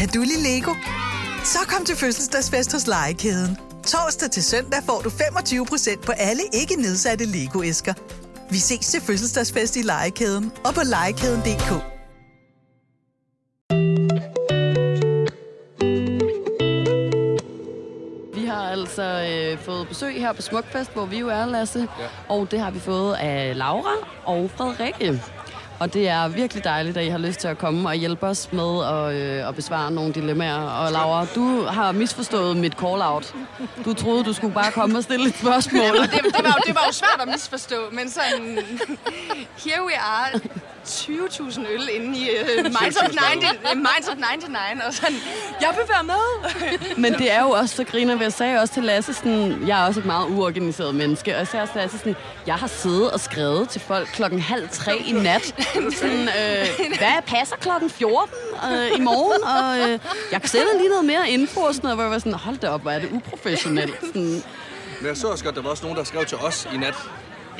Kan du lide Lego? Så kom til fødselsdagsfest hos Legekæden. Torsdag til søndag får du 25% på alle ikke nedsatte Lego-æsker. Vi ses til fødselsdagsfest i Legekæden og på legekæden.dk. Vi har altså øh, fået besøg her på Smukfest, hvor vi jo er, Lasse. Ja. Og det har vi fået af Laura og Frederikke. Og det er virkelig dejligt, at I har lyst til at komme og hjælpe os med at, øh, at besvare nogle dilemmaer. Og Laura, du har misforstået mit call-out. Du troede, du skulle bare komme og stille et spørgsmål. Det, det, var, jo- det var jo svært at misforstå, men sådan... Here we are, 20.000 øl inde i uh, Minds, of 90, uh, Minds of 99, og sådan, jeg vil være med. Men det er jo også så griner, jeg sagde også til Lasse, sådan, jeg er også et meget uorganiseret menneske, og jeg sagde også til Lasse, sådan, jeg har siddet og skrevet til folk klokken halv tre i nat. Sådan, øh, hvad passer klokken 14 øh, i morgen? Og øh, jeg kan sætte lige noget mere info og sådan noget, hvor jeg var sådan, hold da op, hvor er det uprofessionelt. Sådan, Men jeg så også godt, der var også nogen, der skrev til os i nat.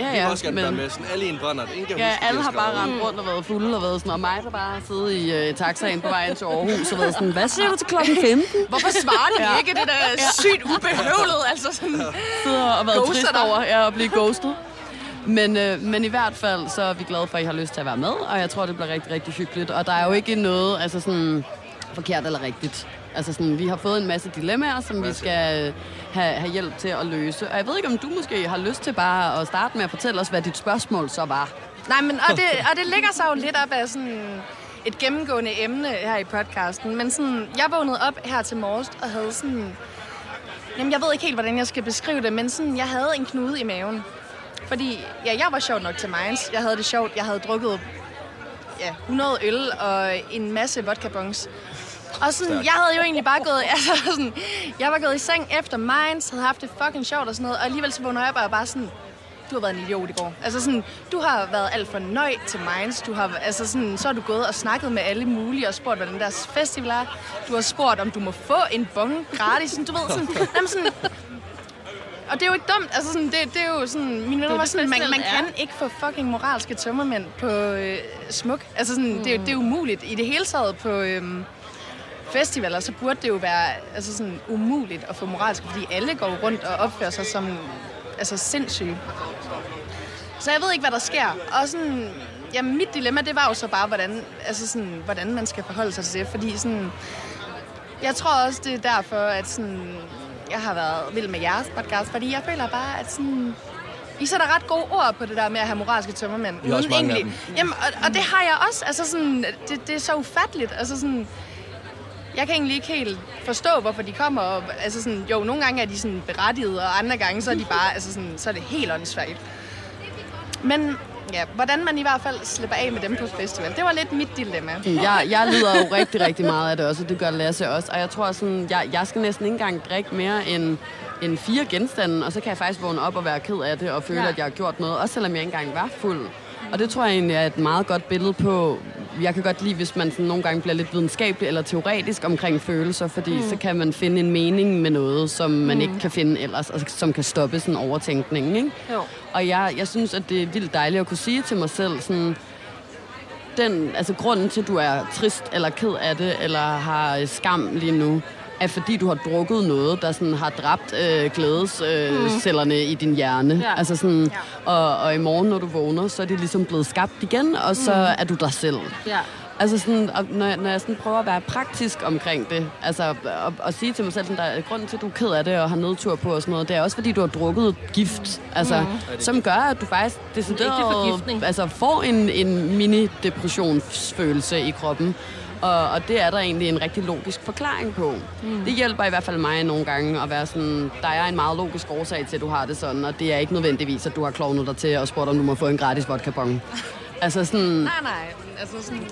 Ja, Vi ja, vil også gerne men- være med. Sådan alle i en brænder. Ingen kan Ja, huske, alle har bare rendt rundt og været fulde og været sådan, og mig der bare har siddet i øh, taxaen på vej ind til Aarhus og været sådan, hvad siger du til klokken 15? Hvorfor svarer de Ja. ikke? Det der sygt ubehøvlet, altså sådan... sidder og været Ghoster trist dig. over ja, at blive ghostet. Men, øh, men i hvert fald, så er vi glade for, at I har lyst til at være med, og jeg tror, det bliver rigtig, rigtig hyggeligt. Og der er jo ikke noget altså sådan, forkert eller rigtigt. Altså sådan, vi har fået en masse dilemmaer, som vi skal øh, have, have hjælp til at løse. Og jeg ved ikke, om du måske har lyst til bare at starte med at fortælle os, hvad dit spørgsmål så var. Nej, men og det, og det ligger sig jo lidt op af sådan et gennemgående emne her i podcasten. Men sådan, jeg vågnede op her til morges og havde sådan... Jamen, jeg ved ikke helt, hvordan jeg skal beskrive det, men sådan, jeg havde en knude i maven. Fordi, ja, jeg var sjov nok til Mainz. Jeg havde det sjovt. Jeg havde drukket ja, 100 øl og en masse vodka-bongs. Og sådan, jeg havde jo egentlig bare gået, altså sådan, jeg var gået i seng efter Mainz, havde haft det fucking sjovt og sådan noget, og alligevel så vågner jeg op og er bare sådan, du har været en idiot i går. Altså sådan, du har været alt for nøj til Mainz. Du har, altså sådan, så har du gået og snakket med alle mulige og spurgt, hvad den der festival er. Du har spurgt, om du må få en bong gratis. Sådan, du ved, sådan, jamen sådan, og det er jo ikke dumt. Altså sådan, det, det er jo sådan, mine venner var sådan, man, man kan ikke få fucking moralske tømmermænd på øh, smuk. Altså sådan, mm. det, er jo- det er umuligt. I det hele taget på øhm, festivaler, så burde det jo være altså sådan, umuligt at få moralske, fordi alle går rundt og opfører sig som altså, sindssyge. Så jeg ved ikke, hvad der sker. Og sådan, jamen, mit dilemma, det var jo så bare, hvordan, altså sådan, hvordan man skal forholde sig til det. Fordi sådan, jeg tror også, det er derfor, at sådan, jeg har været vild med jeres podcast, fordi jeg føler bare, at sådan, I sætter ret gode ord på det der med at have moralske tømmermænd. Vi har også mange egentlig- Jamen, og, og, det har jeg også. Altså sådan, det, det er så ufatteligt. Altså sådan, jeg kan egentlig ikke helt forstå, hvorfor de kommer. Og, altså sådan, jo, nogle gange er de sådan berettiget, og andre gange så er de bare, altså sådan, så er det helt åndssvagt. Men ja, hvordan man i hvert fald slipper af med dem på festival, det var lidt mit dilemma. Jeg, jeg lider jo rigtig, rigtig meget af det også, og det gør Lasse også. Og jeg tror sådan, jeg, jeg skal næsten ikke engang drikke mere end, end fire genstande, og så kan jeg faktisk vågne op og være ked af det, og føle, ja. at jeg har gjort noget, også selvom jeg ikke engang var fuld. Og det tror jeg egentlig er et meget godt billede på, jeg kan godt lide, hvis man sådan nogle gange bliver lidt videnskabelig eller teoretisk omkring følelser, fordi mm. så kan man finde en mening med noget, som man mm. ikke kan finde ellers, og som kan stoppe sådan overtænkningen. Ikke? Jo. Og jeg, jeg synes, at det er vildt dejligt at kunne sige til mig selv, sådan, den, altså grunden til, at du er trist eller ked af det, eller har skam lige nu, er fordi du har drukket noget, der sådan har dræbt øh, glædescellerne øh, cellerne i din hjerne. Ja. Altså sådan, og, og i morgen, når du vågner, så er de ligesom blevet skabt igen, og så mm. er du dig selv. Ja. Altså sådan, og når, jeg- når jeg sådan prøver at være praktisk omkring det, altså at, at sige til mig selv, sådan, der er grunden til, at du er ked af det og har nedtur på og sådan noget, det er også fordi, du har drukket gift, altså, mm. som gør, at du faktisk decideret altså, får en, en mini-depressionsfølelse i kroppen. Og, og det er der egentlig en rigtig logisk forklaring på. Mm. Det hjælper i hvert fald mig nogle gange at være sådan, der er en meget logisk årsag til, at du har det sådan, og det er ikke nødvendigvis, at du har klovnet dig til og spurgt, om du må få en gratis vodka Altså sådan, Nej, nej. Altså sådan,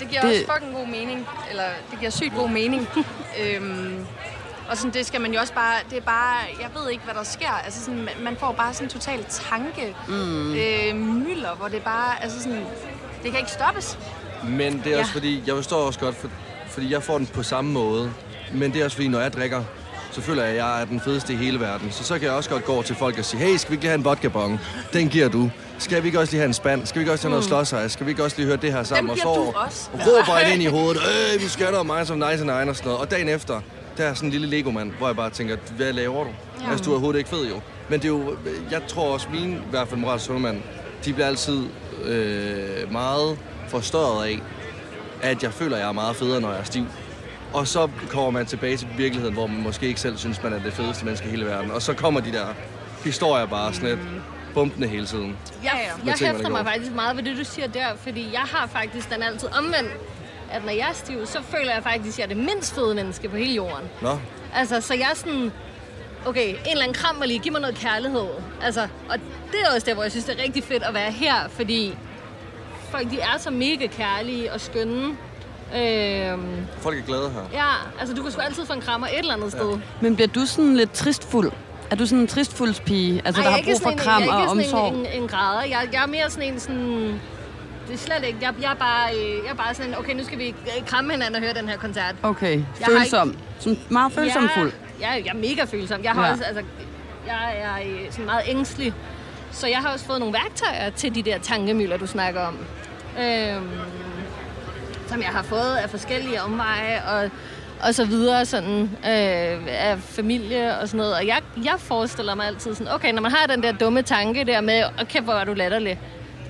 det giver Det- også fucking god mening. Eller det giver sygt god mening. øhm, og sådan, det skal man jo også bare... Det er bare... Jeg ved ikke, hvad der sker. Altså sådan, man- man får bare sådan en total tanke mm. øh, mylder, hvor det bare... Altså sådan, det kan ikke stoppes. Men det er også Ja. fordi, jeg forstår også godt, for, fordi jeg får den på samme måde. Men det er også fordi, når jeg drikker, så føler jeg, at jeg er den fedeste i hele verden. Så så kan jeg også godt gå over til folk og sige, hey, skal vi ikke lige have en vodka Den giver du. Skal vi ikke også lige have en spand? Skal vi ikke også have noget slåsejs? Skal vi ikke også lige høre det her sammen? og så også. råber jeg ind i hovedet, øh, vi skal noget mig som nice and nine og sådan noget. Og dagen efter, der er sådan en lille Lego-mand, hvor jeg bare tænker, hvad laver du? Ja. Altså, du er overhovedet ikke fed jo. Men det er jo, jeg tror også, mine, i hvert fald morals mand, de bliver altid øh, meget forstørret af, at jeg føler, at jeg er meget federe, når jeg er stiv. Og så kommer man tilbage til virkeligheden, hvor man måske ikke selv synes, man er det fedeste menneske i hele verden. Og så kommer de der historier bare sådan lidt bumpende hele tiden. Jeg, Med jeg ting, hæfter mig faktisk meget ved det, du siger der, fordi jeg har faktisk den altid omvendt, at når jeg er stiv, så føler jeg faktisk, at jeg er det mindst fede menneske på hele jorden. Nå, Altså, så jeg er sådan, okay, en eller anden kram mig lige, giv mig noget kærlighed. Altså, og det er også der, hvor jeg synes, det er rigtig fedt at være her, fordi folk, de er så mega kærlige og skønne. Øhm, folk er glade her. ja, altså, du kan sgu altid få en krammer et eller andet sted. Men bliver du sådan lidt tristfuld? Er du sådan en tristfuldspige, altså Ej, der jeg har er ikke brug for en- kram jeg og er ikke omsorg? sådan en, en, en græder. Jeg, jeg er mere sådan en sådan... Det er slet ikke... Jeg, jeg, er bare, øh, jeg er bare sådan en, okay, nu skal vi øh, kramme hinanden og høre den her koncert. Okay, har følsom. Sådan meget følsomfuld. Ja, jeg, jeg er mega følsom. Jeg har Ja. ja. også, altså, jeg er øh, sådan meget ængstelig. Så jeg har også fået nogle værktøjer til de der tankemøller, du snakker om. Øhm, som jeg har fået af forskellige omveje og, og så videre sådan, øh, af familie og sådan noget. Og jeg, jeg forestiller mig altid sådan, okay, når man har den der dumme tanke der med, okay, hvor er du latterlig,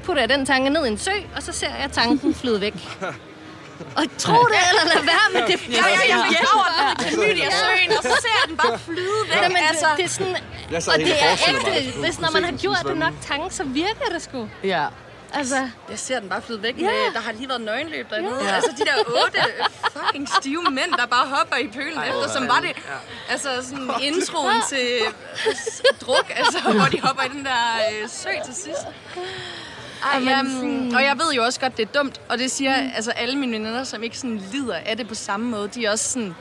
putter jeg den tanke ned i en sø, og så ser jeg tanken flyde væk. Og tro det eller lad være med det. Ja, ja, jeg fik over den klamydia søen, og så ser jeg den bare flyde væk. Jamen, altså, det, det er sådan, Jeg og det er ægte. Hvis når man har gjort det nok tanke, så virker det sgu. Ja. Altså, jeg ser den bare flyde væk. Ja. Med, der har lige været nøgenløb dernede. Ja. Altså de der otte fucking stive mænd, der bare hopper i pølen Ej, efter, som var det altså sådan introen til øh, druk, altså hvor de hopper i den der øh, sø til sidst. Ej, jamen, og jeg ved jo også godt, det er dumt, og det siger mm. altså alle mine veninder, som ikke sådan lider af det på samme måde, de er også sådan,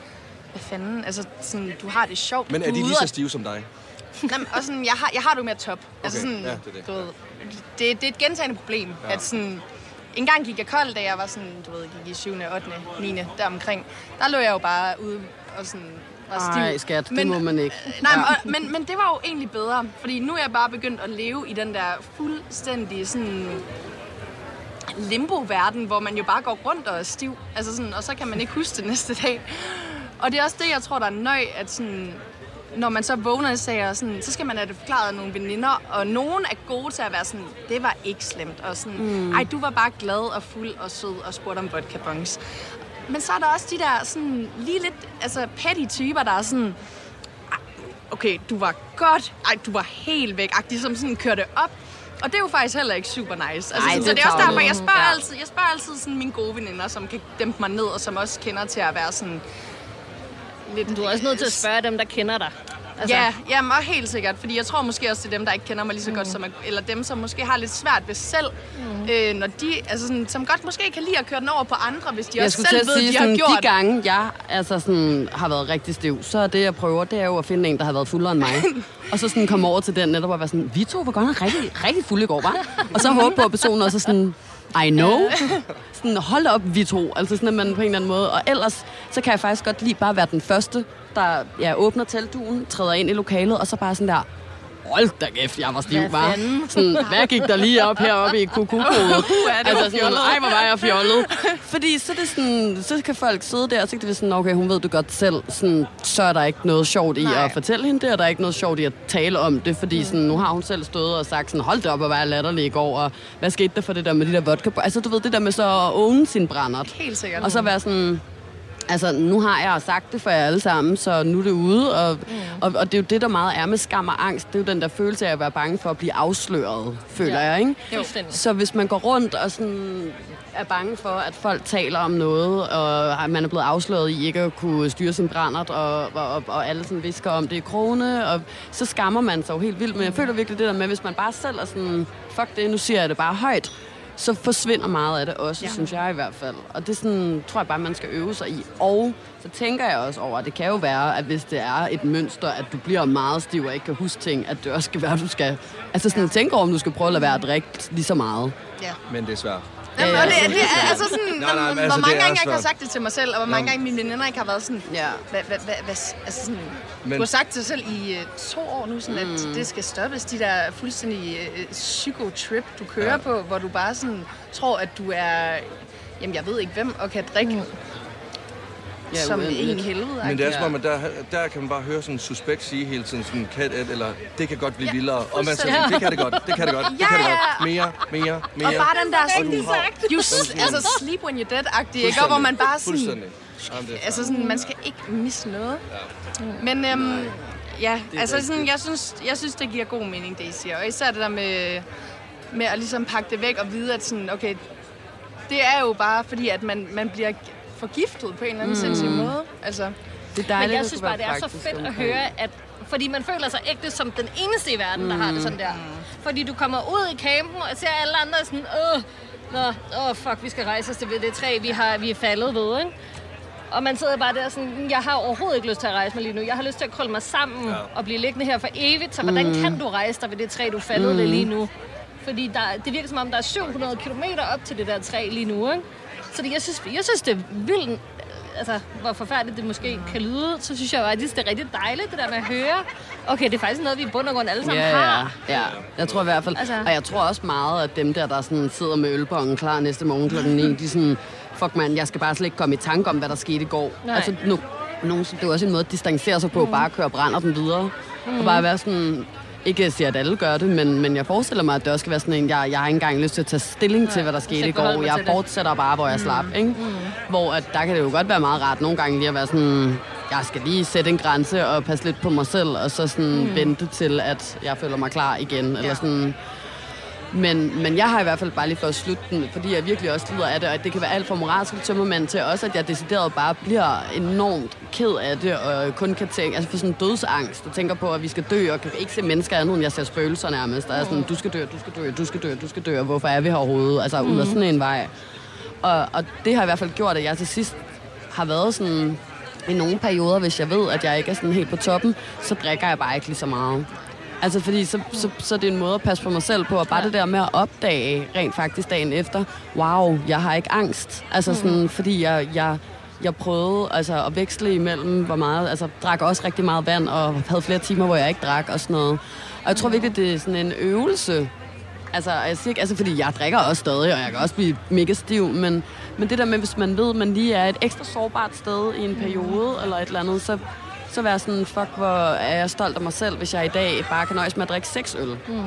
hvad fanden, altså sådan, du har det sjovt. Men er du de lige så stive som dig? Jamen, og sådan, jeg har, jeg har det jo med at top. Altså Okay, sådan, ja, det er det. Du ved, det, det er et gentagende problem, ja. at sådan... En gang gik jeg kold, da jeg var sådan, du ved, gik i 7., 8., 9. deromkring. Der lå jeg jo bare ude og sådan var stiv. Ej, skat, det må man ikke. Nej, ja. men, men, men det var jo egentlig bedre, fordi nu er jeg bare begyndt at leve i den der fuldstændig sådan limbo-verden, hvor man jo bare går rundt og er stiv, altså sådan, og så kan man ikke huske det næste dag. Og det er også det, jeg tror, der er nøj, at sådan, når man så vågner i sager, sådan, så skal man have det forklaret af nogle veninder, og nogen er gode til at være sådan, det var ikke slemt, og sådan, mm. ej, du var bare glad og fuld og sød og spurgte om vodka bongs. Men så er der også de der sådan, lige lidt altså, petty typer, der er sådan, "Ej, okay, du var godt, ej, du var helt væk, agtig, som sådan kørte op. Og det er jo faktisk heller ikke super nice. Altså, Ej, sådan, det så det er også derfor, jeg spørger, Ja. ja. altid, jeg spørger altid sådan mine gode veninder, som kan dæmpe mig ned, og som også kender til at være sådan lidt... du er også nødt til at spørge dem, der kender dig. Altså. Ja, jamen, og helt sikkert, fordi jeg tror måske også, er dem, der ikke kender mig lige så godt, som, eller dem, som måske har lidt svært ved selv, mm. øh, når de, altså sådan, som godt måske kan lide at køre den over på andre, hvis de Jeg også selv til at ved, sige, de har sådan, gjort de gange, jeg altså sådan, har været rigtig stiv, så er det, jeg prøver, det er jo at finde en, der har været fuldere end mig. og så sådan komme over til den netop og være sådan, vi to var godt nok rigtig, rigtig fulde i går, var? Og så håbe på, at personen også sådan, I know. Sådan, hold op, vi to. Altså sådan, at man på en eller anden måde. Og ellers, så kan jeg faktisk godt lige bare være den første, der ja, åbner teltduen, træder ind i lokalet, og så bare sådan der, hold da kæft, jeg var stiv, Hvad var. Sådan, hvad gik der lige op heroppe i kukukodet? altså sådan, ej, hvor var jeg fjollet. Fordi så, det sådan, så kan folk sidde der, og så kan det sådan, okay, hun ved det godt selv. Sådan, så er der ikke noget sjovt i Nej. at fortælle hende det, og der er ikke noget sjovt i at tale om det, fordi sådan, nu har hun selv stået og sagt sådan, hold det op at være latterlig i går, og hvad skete der for det der med de der vodka? Altså, du ved, det der med så at own sin brændert. Helt sikkert. Og så være sådan, altså nu har jeg sagt det for jer alle sammen, så nu er det ude. Og, mm. og, og det er jo det, der meget er med skam og angst. Det er jo den der følelse af at være bange for at blive afsløret, føler Ja. jeg, ikke? Fuldstændig. Så hvis man går rundt og sådan er bange for, at folk taler om noget, og at man er blevet afsløret i ikke at kunne styre sin brændert, og, og, og, og alle sådan visker om det i krone, og så skammer man sig jo helt vildt. Men jeg føler virkelig det der med, hvis man bare selv er sådan, fuck det, nu siger jeg det bare højt, så forsvinder meget af det også, ja. synes jeg i hvert fald. Og det sådan, tror jeg bare, man skal øve sig i. Og så tænker jeg også over, at det kan jo være, at hvis det er et mønster, at du bliver meget stiv og ikke kan huske ting, at det også skal være, at du skal... Altså sådan, tænke over, om du skal prøve at lade være at drikke lige så meget. Ja. Men det er svært. Jamen, og det, er- det er altså sådan, Nej, nej, hvor altså, mange gange jeg ikke har sagt det til mig selv, og hvor mange gange mine veninder ikke har været sådan, Ja. hvad, hvad, hvad, hvad, altså sådan, Men- du har sagt til dig selv i øh, to år nu, sådan, at det skal stoppes, de der fuldstændig øh, psykotrip, du kører Ja. på, hvor du bare sådan tror, at du er, jamen jeg ved ikke hvem, og kan drikke Ja, som uendeligt. en helvede. Men det er Ja. som om, at der, der kan man bare høre sådan en suspekt sige hele tiden, sådan kat, et, eller det kan godt blive Ja, vildere. Og man siger, det kan det godt, det kan det godt, det Ja, kan det ja. godt. Mere, mere, mere. Og bare den der sådan, you, altså sleep when you're dead-agtige, ikke? Og hvor man bare sådan, er altså sådan, man skal ikke misse noget. Men øhm, ja, altså sådan, jeg synes, jeg synes, det giver god mening, det I siger. Og især det der med, med at ligesom pakke det væk og vide, at sådan, okay, det er jo bare fordi, at man, man bliver forgiftet på en eller anden mm. sindssyg måde. Altså, Det er dejligt, Men jeg at synes bare, det er så fedt at omkring. høre, at fordi man føler sig ægte som den eneste i verden, der har det sådan der. Fordi du kommer ud i campen og ser alle andre sådan, åh, nå, åh, fuck, vi skal rejse os til det træ, vi, har, vi er faldet ved, ikke? Og man sidder bare der sådan, jeg har overhovedet ikke lyst til at rejse mig lige nu. Jeg har lyst til at krølle mig sammen ja. og blive liggende her for evigt. Så hvordan kan du rejse dig ved det træ, du faldet mm. ved lige nu? Fordi der, det virker som om, der er 700 km op til det der træ lige nu, ikke? Så det, jeg, synes, jeg synes, det er vildt, altså, hvor forfærdeligt det måske kan lyde, så synes jeg at det er rigtig dejligt, det der med at høre. Okay, det er faktisk noget, vi i bund og grund alle sammen Ja, ja, har. ja. Jeg tror i hvert fald, Altså- og jeg tror også meget, at dem der, der sådan sidder med ølbongen klar næste morgen klokken 9, de sådan, fuck man, jeg skal bare slet ikke komme i tanke om, hvad der skete i går. Nej. Altså, nu, nogen, det er også en måde at distancere sig på, mm. bare at køre og brænder den videre. Mm. Og bare være sådan, ikke at jeg siger, at alle gør det, men, men jeg forestiller mig, at det også skal være sådan en, jeg, jeg har ikke engang lyst til at tage stilling til, hvad der skete i går. Jeg til det. fortsætter bare, hvor jeg slap. Ikke? Hvor at der kan det jo godt være meget rart nogle gange lige at være sådan, jeg skal lige sætte en grænse og passe lidt på mig selv, og så sådan mm. vente til, at jeg føler mig klar igen. Eller sådan, men, men jeg har i hvert fald bare lige for at slutte den, fordi jeg virkelig også lider af det, og det kan være alt fra moralsk tømmermand til også, at jeg decideret bare bliver enormt ked af det, og kun kan tænke, altså for sådan en dødsangst, og tænker på, at vi skal dø, og kan ikke se mennesker andet, end jeg ser spøgelser nærmest. Der er sådan, du skal dø, du skal dø, du skal dø, du skal dø, og hvorfor er vi her overhovedet? Altså ud af sådan en vej. Og, og det har i hvert fald gjort, at jeg til sidst har været sådan, i nogle perioder, hvis jeg ved, at jeg ikke er sådan helt på toppen, så drikker jeg bare ikke lige så meget. Altså fordi så, så, så er det en måde at passe på mig selv på, og bare ja. det der med at opdage rent faktisk dagen efter, wow, jeg har ikke angst. Altså sådan, fordi jeg, jeg, jeg prøvede altså, at veksle imellem, hvor meget, altså drak også rigtig meget vand, og havde flere timer, hvor jeg ikke drak og sådan noget. Og jeg tror virkelig, det er sådan en øvelse, Altså, jeg siger ikke, altså, fordi jeg drikker også stadig, og jeg kan også blive mega stiv, men, men det der med, hvis man ved, at man lige er et ekstra sårbart sted i en periode, eller et eller andet, så, så være sådan, fuck, hvor er jeg stolt af mig selv, hvis jeg i dag bare kan nøjes med at drikke seks øl. Mm.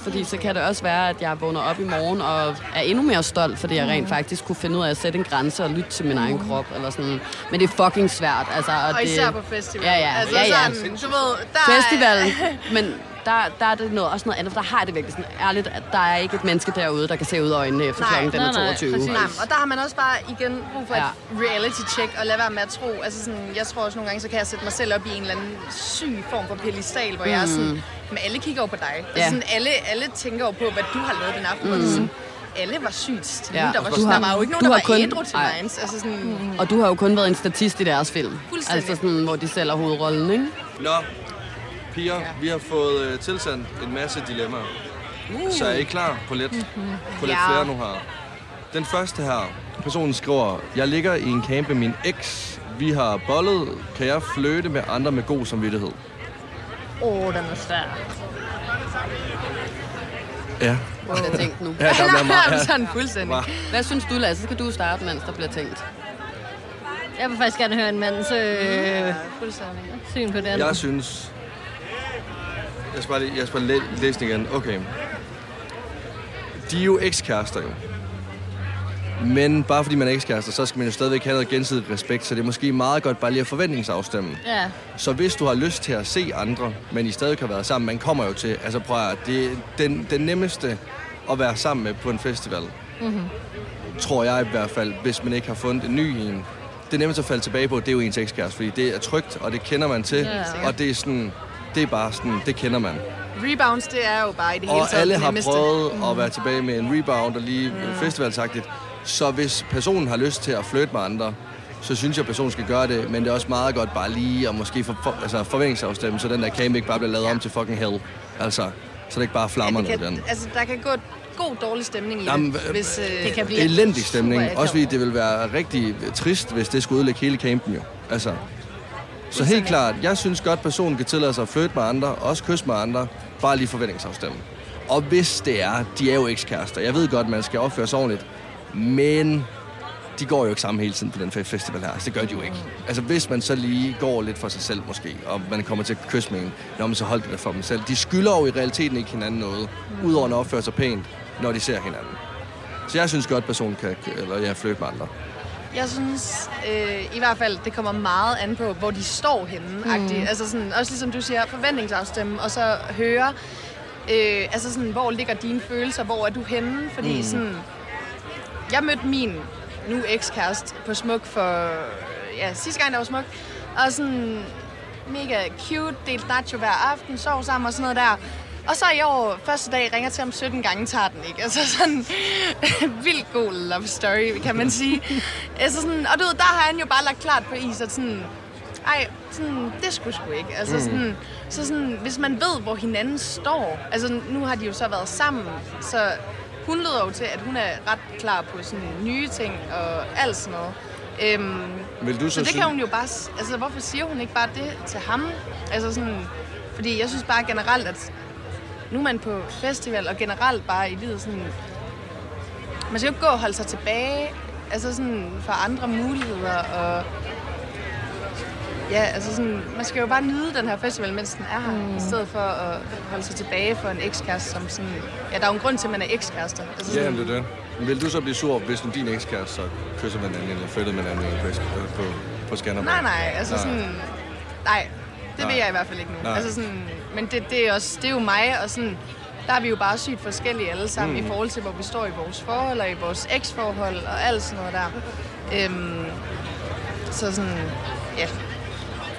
Fordi så kan det også være, at jeg vågner op i morgen og er endnu mere stolt, fordi jeg rent faktisk kunne finde ud af at sætte en grænse og lytte til min egen krop. Eller sådan. Men det er fucking svært. Altså, og, og det, især på festival. Ja, ja, altså, ja, ja. Sådan, du ved, der Festivalen. Men der, der er det noget, også noget andet, for der har jeg det virkelig sådan ærligt, at der er ikke et menneske derude, der kan se ud af øjnene efter Nej, klokken den er nej, nej, 22. præcis. Nej, og der har man også bare igen brug for Ja. et reality check og lade være med at tro. Altså sådan, jeg tror også nogle gange, så kan jeg sætte mig selv op i en eller anden syg form for pedestal, hvor mm. jeg er sådan, men alle kigger jo på dig. Altså Ja. sådan, alle, alle tænker jo på, hvad du har lavet den aften. Mm. Og det er sådan, alle var sygt stive. Ja, Der, var, du der har- var jo ikke nogen, du der har var kun- ædru til Ej. Minds. Altså sådan, mm. Og du har jo kun været en statist i deres film. Altså sådan, hvor de sælger hovedrollen, ikke? Nå, piger, vi har fået øh, tilsendt en masse dilemmaer. Uh. Så er I klar på lidt, på lidt Ja. flere nu her? Den første her, personen skriver, jeg ligger i en camp med min eks. Vi har bollet. Kan jeg flytte med andre med god samvittighed? Åh, oh, den er svær. Ja. Jeg tænkte nu. Ja, der bliver meget, ja. sådan fuldstændig. Hva? Hvad synes du, Lasse? Så kan du starte, mens der bliver tænkt. Jeg vil faktisk gerne høre en mands øh, Ja, fuldstændig. syn på det andet. Jeg synes... Jeg skal bare, lige, jeg skal bare læ- læse den igen. Okay. De er jo ekskærester jo. Men bare fordi man er ekskærester, så skal man jo stadigvæk have noget gensidig respekt, så det er måske meget godt bare lige at forventningsafstemme. Ja. Så hvis du har lyst til at se andre, men I stadig har været sammen, man kommer jo til, altså prøv at høre, det er den, den nemmeste at være sammen med på en festival. Mm-hmm. Tror jeg i hvert fald, hvis man ikke har fundet en ny en. Det nemmeste at falde tilbage på, det er jo ens ekskæreste, fordi det er trygt, og det kender man til, Ja. og det er sådan, det er bare sådan, det kender man. Rebounds, det er jo bare i det hele Og taget alle det har nemmeste. prøvet at være tilbage med en rebound og lige mm. festivalsagtigt. Så hvis personen har lyst til at flytte med andre, så synes jeg, at personen skal gøre det. Men det er også meget godt bare lige at måske for, for, altså forventningsafstemme, så den der camp ikke bare bliver lavet om til fucking hell. Altså, så det ikke bare flammer noget kan, den. altså, der kan gå god, dårlig stemning i Jamen, det. Hvis, øh, Det kan blive Elendig stemning. Også fordi det vil være rigtig trist, hvis det skulle ødelægge hele campen jo. Altså, så helt klart, jeg synes godt, personen kan tillade sig at flytte med andre, også kysse med andre, bare lige forventningsafstemme. Og hvis det er, de er jo ekskærester. Jeg ved godt, man skal opføre sig ordentligt, men de går jo ikke sammen hele tiden på den festival her. Altså, det gør de jo ikke. Altså, hvis man så lige går lidt for sig selv måske, og man kommer til at kysse med en, når man så holder det for dem selv. De skylder jo i realiteten ikke hinanden noget, udover at opføre sig pænt, når de ser hinanden. Så jeg synes godt, personen kan eller, ja, flytte med andre. Jeg synes øh, i hvert fald, det kommer meget an på, hvor de står henne. Mm. Altså sådan, også ligesom du siger, forventningsafstemme, og så høre, øh, altså sådan, hvor ligger dine følelser, hvor er du henne? Fordi mm. sådan, jeg mødte min nu ekskæreste på Smuk for, ja, sidste gang der var Smuk, og sådan mega cute, delt nacho hver aften, sov sammen og sådan noget der. Og så i år, første dag, ringer til ham 17 gange, tager den ikke. Altså sådan, vildt god love story, kan man sige. altså sådan, og du ved, der har han jo bare lagt klart på is, at sådan, ej, sådan, det skulle sgu ikke. Altså sådan, så sådan, hvis man ved, hvor hinanden står, altså nu har de jo så været sammen, så hun lyder jo til, at hun er ret klar på sådan nye ting og alt sådan noget. Øhm, Vil du så, så det synes- kan hun jo bare... Altså, hvorfor siger hun ikke bare det til ham? Altså sådan... Fordi jeg synes bare generelt, at nu er man på festival, og generelt bare i livet sådan... Man skal jo ikke gå og holde sig tilbage, altså sådan for andre muligheder, og... Ja, altså sådan, man skal jo bare nyde den her festival, mens den er her, mm. i stedet for at holde sig tilbage for en ekskæreste, som sådan... Ja, der er jo en grund til, at man er ekskærester. Altså Ja, sådan, det er det. Vil du så blive sur, hvis nu din ekskæreste så kysser med en anden, eller flytter med en anden på, på, på Skanderborg? Nej, nej, altså Nej. sådan... Nej, det Nej. vil jeg i hvert fald ikke nu. Nej. Altså sådan, men det, det, er også, det er jo mig, og sådan, der er vi jo bare sygt forskellige alle sammen mm. i forhold til, hvor vi står i vores forhold, og i vores eksforhold, og alt sådan noget der. Øhm, så sådan, ja.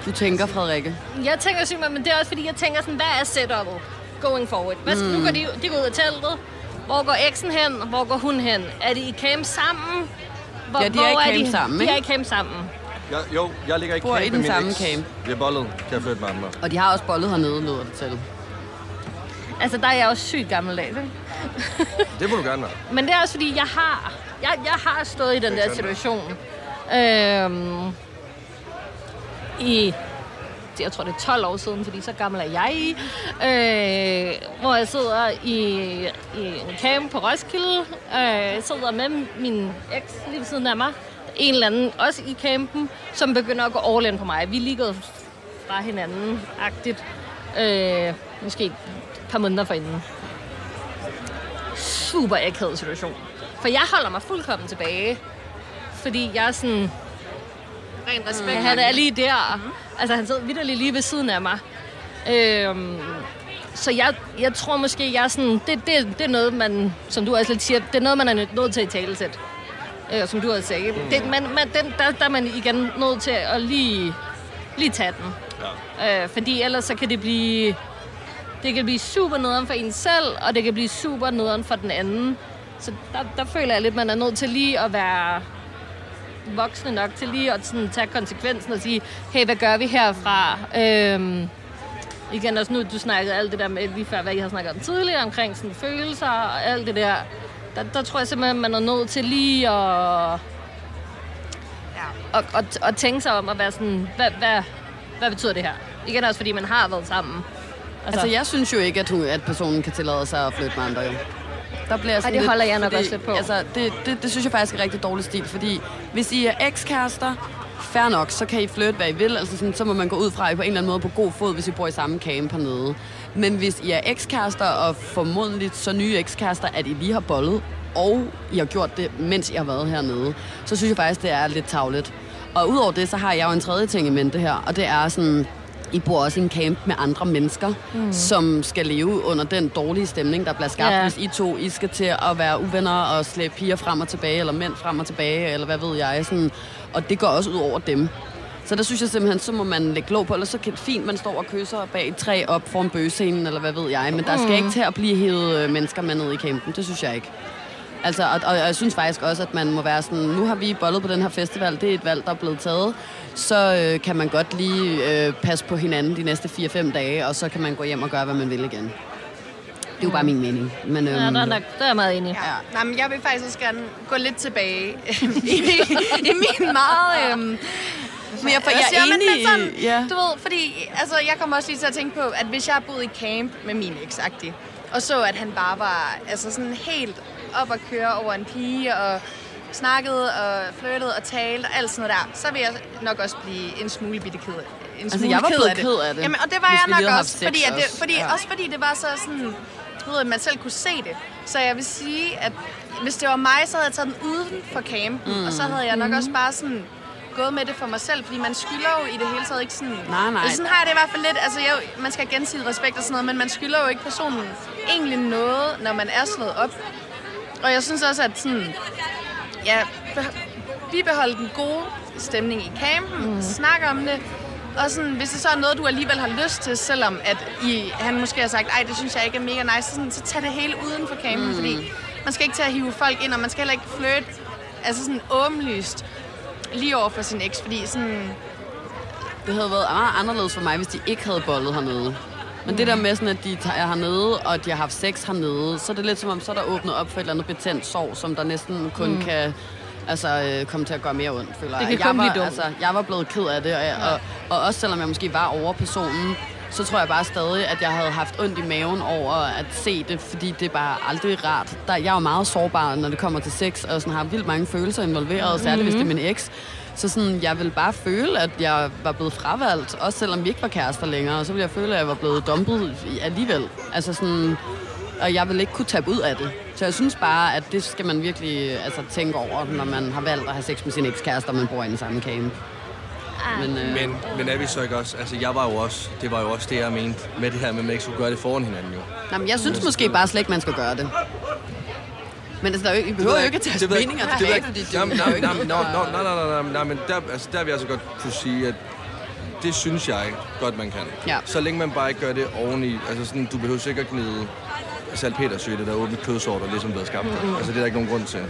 Du tænker, Frederikke. Jeg tænker simpelthen, men det er også fordi, jeg tænker sådan, hvad er setup'et going forward? Hvad, mm. Nu går de, de går ud af teltet. Hvor går eksen hen? Hvor går hun hen? Er de i camp sammen? Hvor, Ja, de er i camp de? sammen, De ikke? er i camp sammen. Jeg, jo, jeg ligger i Bor camp i den samme camp. Vi har bollet. Kan jeg flytte med andre? Og de har også bollet hernede, lyder det til. Altså, der er jeg også sygt gammeldags, ikke? Det må du gerne være. Men det er også fordi, jeg har, jeg, jeg har stået i den der situation. Øhm, I, jeg tror det er 12 år siden, fordi så gammel er jeg. Øh, hvor jeg sidder i, i en camp på Roskilde. Øh, sidder med min eks lige ved siden af mig. En eller anden, også i campen, som begynder at gå all in på mig. Vi er lige gået fra hinanden, agtigt. Øh, måske et par måneder forinden super akavet situation. For jeg holder mig fuldkommen tilbage. Fordi jeg er sådan... Ren respekt. Mm, han er lige der. Mm-hmm. Altså, han sidder vidderlig lige ved siden af mig. Øhm, så jeg, jeg tror måske, jeg er sådan... Det, det, det er noget, man... Som du også lidt siger, det er noget, man er nødt- til at tale sæt. Øh, som du også sagde. Mm. Det, man, man, den, der, der er man igen nødt til at lige, lige tage den. Ja. Øh, fordi ellers så kan det blive... Det kan blive super nederen for en selv, og det kan blive super nederen for den anden. Så der, der føler jeg lidt, man er nødt til lige at være voksne nok til lige at sådan, tage konsekvensen og sige, hey, hvad gør vi herfra? Øhm, igen også nu, du snakkede alt det der med, lige før, hvad I har snakket om tidligere, omkring sådan, følelser og alt det der. Der, der tror jeg simpelthen, man er nødt til lige at, Ja. at, at, at tænke sig om at være sådan, hvad, hvad, hvad betyder det her? Igen også, fordi man har været sammen. Altså, jeg synes jo ikke, at, hun, at personen kan tillade sig at flytte med andre, jo. Der bliver sådan det lidt, holder jeg nok fordi, også lidt på. Altså, det, det, det synes jeg faktisk er rigtig dårlig stil, fordi hvis I er ekskærester, fair nok, så kan I flytte, hvad I vil. Altså sådan, så må man gå ud fra, at I på en eller anden måde er på god fod, hvis I bor i samme camp hernede. Men hvis I er ekskærester, og formodentlig så nye ekskærester, at I lige har bollet, og I har gjort det, mens I har været hernede, så synes jeg faktisk, det er lidt tavligt. Og udover det, så har jeg jo en tredje ting i mente her, og det er sådan, I bor også i en camp med andre mennesker, mm. som skal leve under den dårlige stemning, der bliver skabt, Ja. hvis I to I skal til at være uvenner og slæbe piger frem og tilbage, eller mænd frem og tilbage, eller hvad ved jeg. Sådan. Og det går også ud over dem. Så der synes jeg simpelthen, så må man lægge låg på, eller så kan det fint, man står og kysser bag et træ op foran bøgescenen, eller hvad ved jeg. Men der skal ikke til at blive hævet øh, mennesker med ned i campen. Det synes jeg ikke. Altså, og, og jeg synes faktisk også, at man må være sådan, nu har vi bollet på den her festival, det er et valg, der er blevet taget, så øh, kan man godt lige øh, passe på hinanden de næste 4-5 dage, og så kan man gå hjem og gøre, hvad man vil igen. Det er jo bare min mening. Men, øhm, Ja, der, er nok, der er jeg meget enig. Ja. Nej, men jeg vil faktisk også gerne gå lidt tilbage i, i min meget... Øhm, Men jeg, for jeg siger, er enig men sådan. Ja. Du ved, fordi altså, jeg kommer også lige til at tænke på, at hvis jeg boede i camp med min eks og så, at han bare var altså, sådan helt op at køre over en pige, og snakkede og flyttede og talte og alt sådan noget der, så vil jeg nok også blive en smule bitte ked en smule jeg var blevet af det. ked af det, Jamen, og det var jeg nok også, fordi, at det, fordi, Ja. også fordi det var så sådan, du ved, at man selv kunne se det. Så jeg vil sige, at hvis det var mig, så havde jeg taget den uden for campen, mm. og så havde jeg nok også bare sådan gået med det for mig selv, fordi man skylder jo i det hele taget ikke sådan... Nej, nej. Sådan har jeg det i hvert fald lidt. Altså, jeg, man skal have gensidig respekt og sådan noget, men man skylder jo ikke personen egentlig noget, når man er slået op. Og jeg synes også, at sådan... Ja, vi beholder den gode stemning i campen, mm. snakker om det, og sådan, hvis det så er noget, du alligevel har lyst til, selvom at I, han måske har sagt, ej, det synes jeg ikke er mega nice, så, sådan, så tag det hele uden for campen, mm. fordi man skal ikke til at hive folk ind, og man skal heller ikke flirt, altså sådan åbenlyst, lige over for sin eks, fordi sådan, Det havde været meget anderledes for mig, hvis de ikke havde bollet hernede. Men det der med, sådan, at de tager hernede, og de har haft sex hernede, så er det lidt som om, så er der åbnet op for et eller andet betændt sår, som der næsten kun mm. kan altså, øh, komme til at gøre mere ondt, føler Det jeg. kan jeg var, altså, jeg var blevet ked af det, og, jeg, og, og også selvom jeg måske var over personen, så tror jeg bare stadig, at jeg havde haft ondt i maven over at se det, fordi det er bare aldrig rart. Der, jeg er jo meget sårbar, når det kommer til sex, og sådan har vildt mange følelser involveret, mm-hmm. særligt hvis det er min eks. Så sådan, jeg vil bare føle, at jeg var blevet fravalgt, også selvom vi ikke var kærester længere, og så ville jeg føle, at jeg var blevet dumpet alligevel. Altså sådan, og jeg vil ikke kunne tabe ud af det. Så jeg synes bare, at det skal man virkelig altså, tænke over, når man har valgt at have sex med sin ekskæreste, og man bor i den samme camp. Men, øh, Men, men er vi så ikke også... Altså, jeg var jo også... Det var jo også det, jeg mente med det her med, at man ikke skulle gøre det foran hinanden, jo. nej, men jeg synes måske bare slet ikke, man skal gøre det. Men altså, der er jo, I behøver jo ikke at tage Det meninger ikke. Det fordi det er Jamen, jo nej, ikke nej, nej, der- nej, nej, men der, altså, der vil jeg så godt kunne sige, at det synes jeg godt, man kan. Ja. Så længe man bare ikke gør det oveni. Altså sådan, du behøver sikkert gnide salpetersø, det der åbne kødsår, der ligesom blev skabt. Mm-hmm. Altså det er der ikke nogen grund til.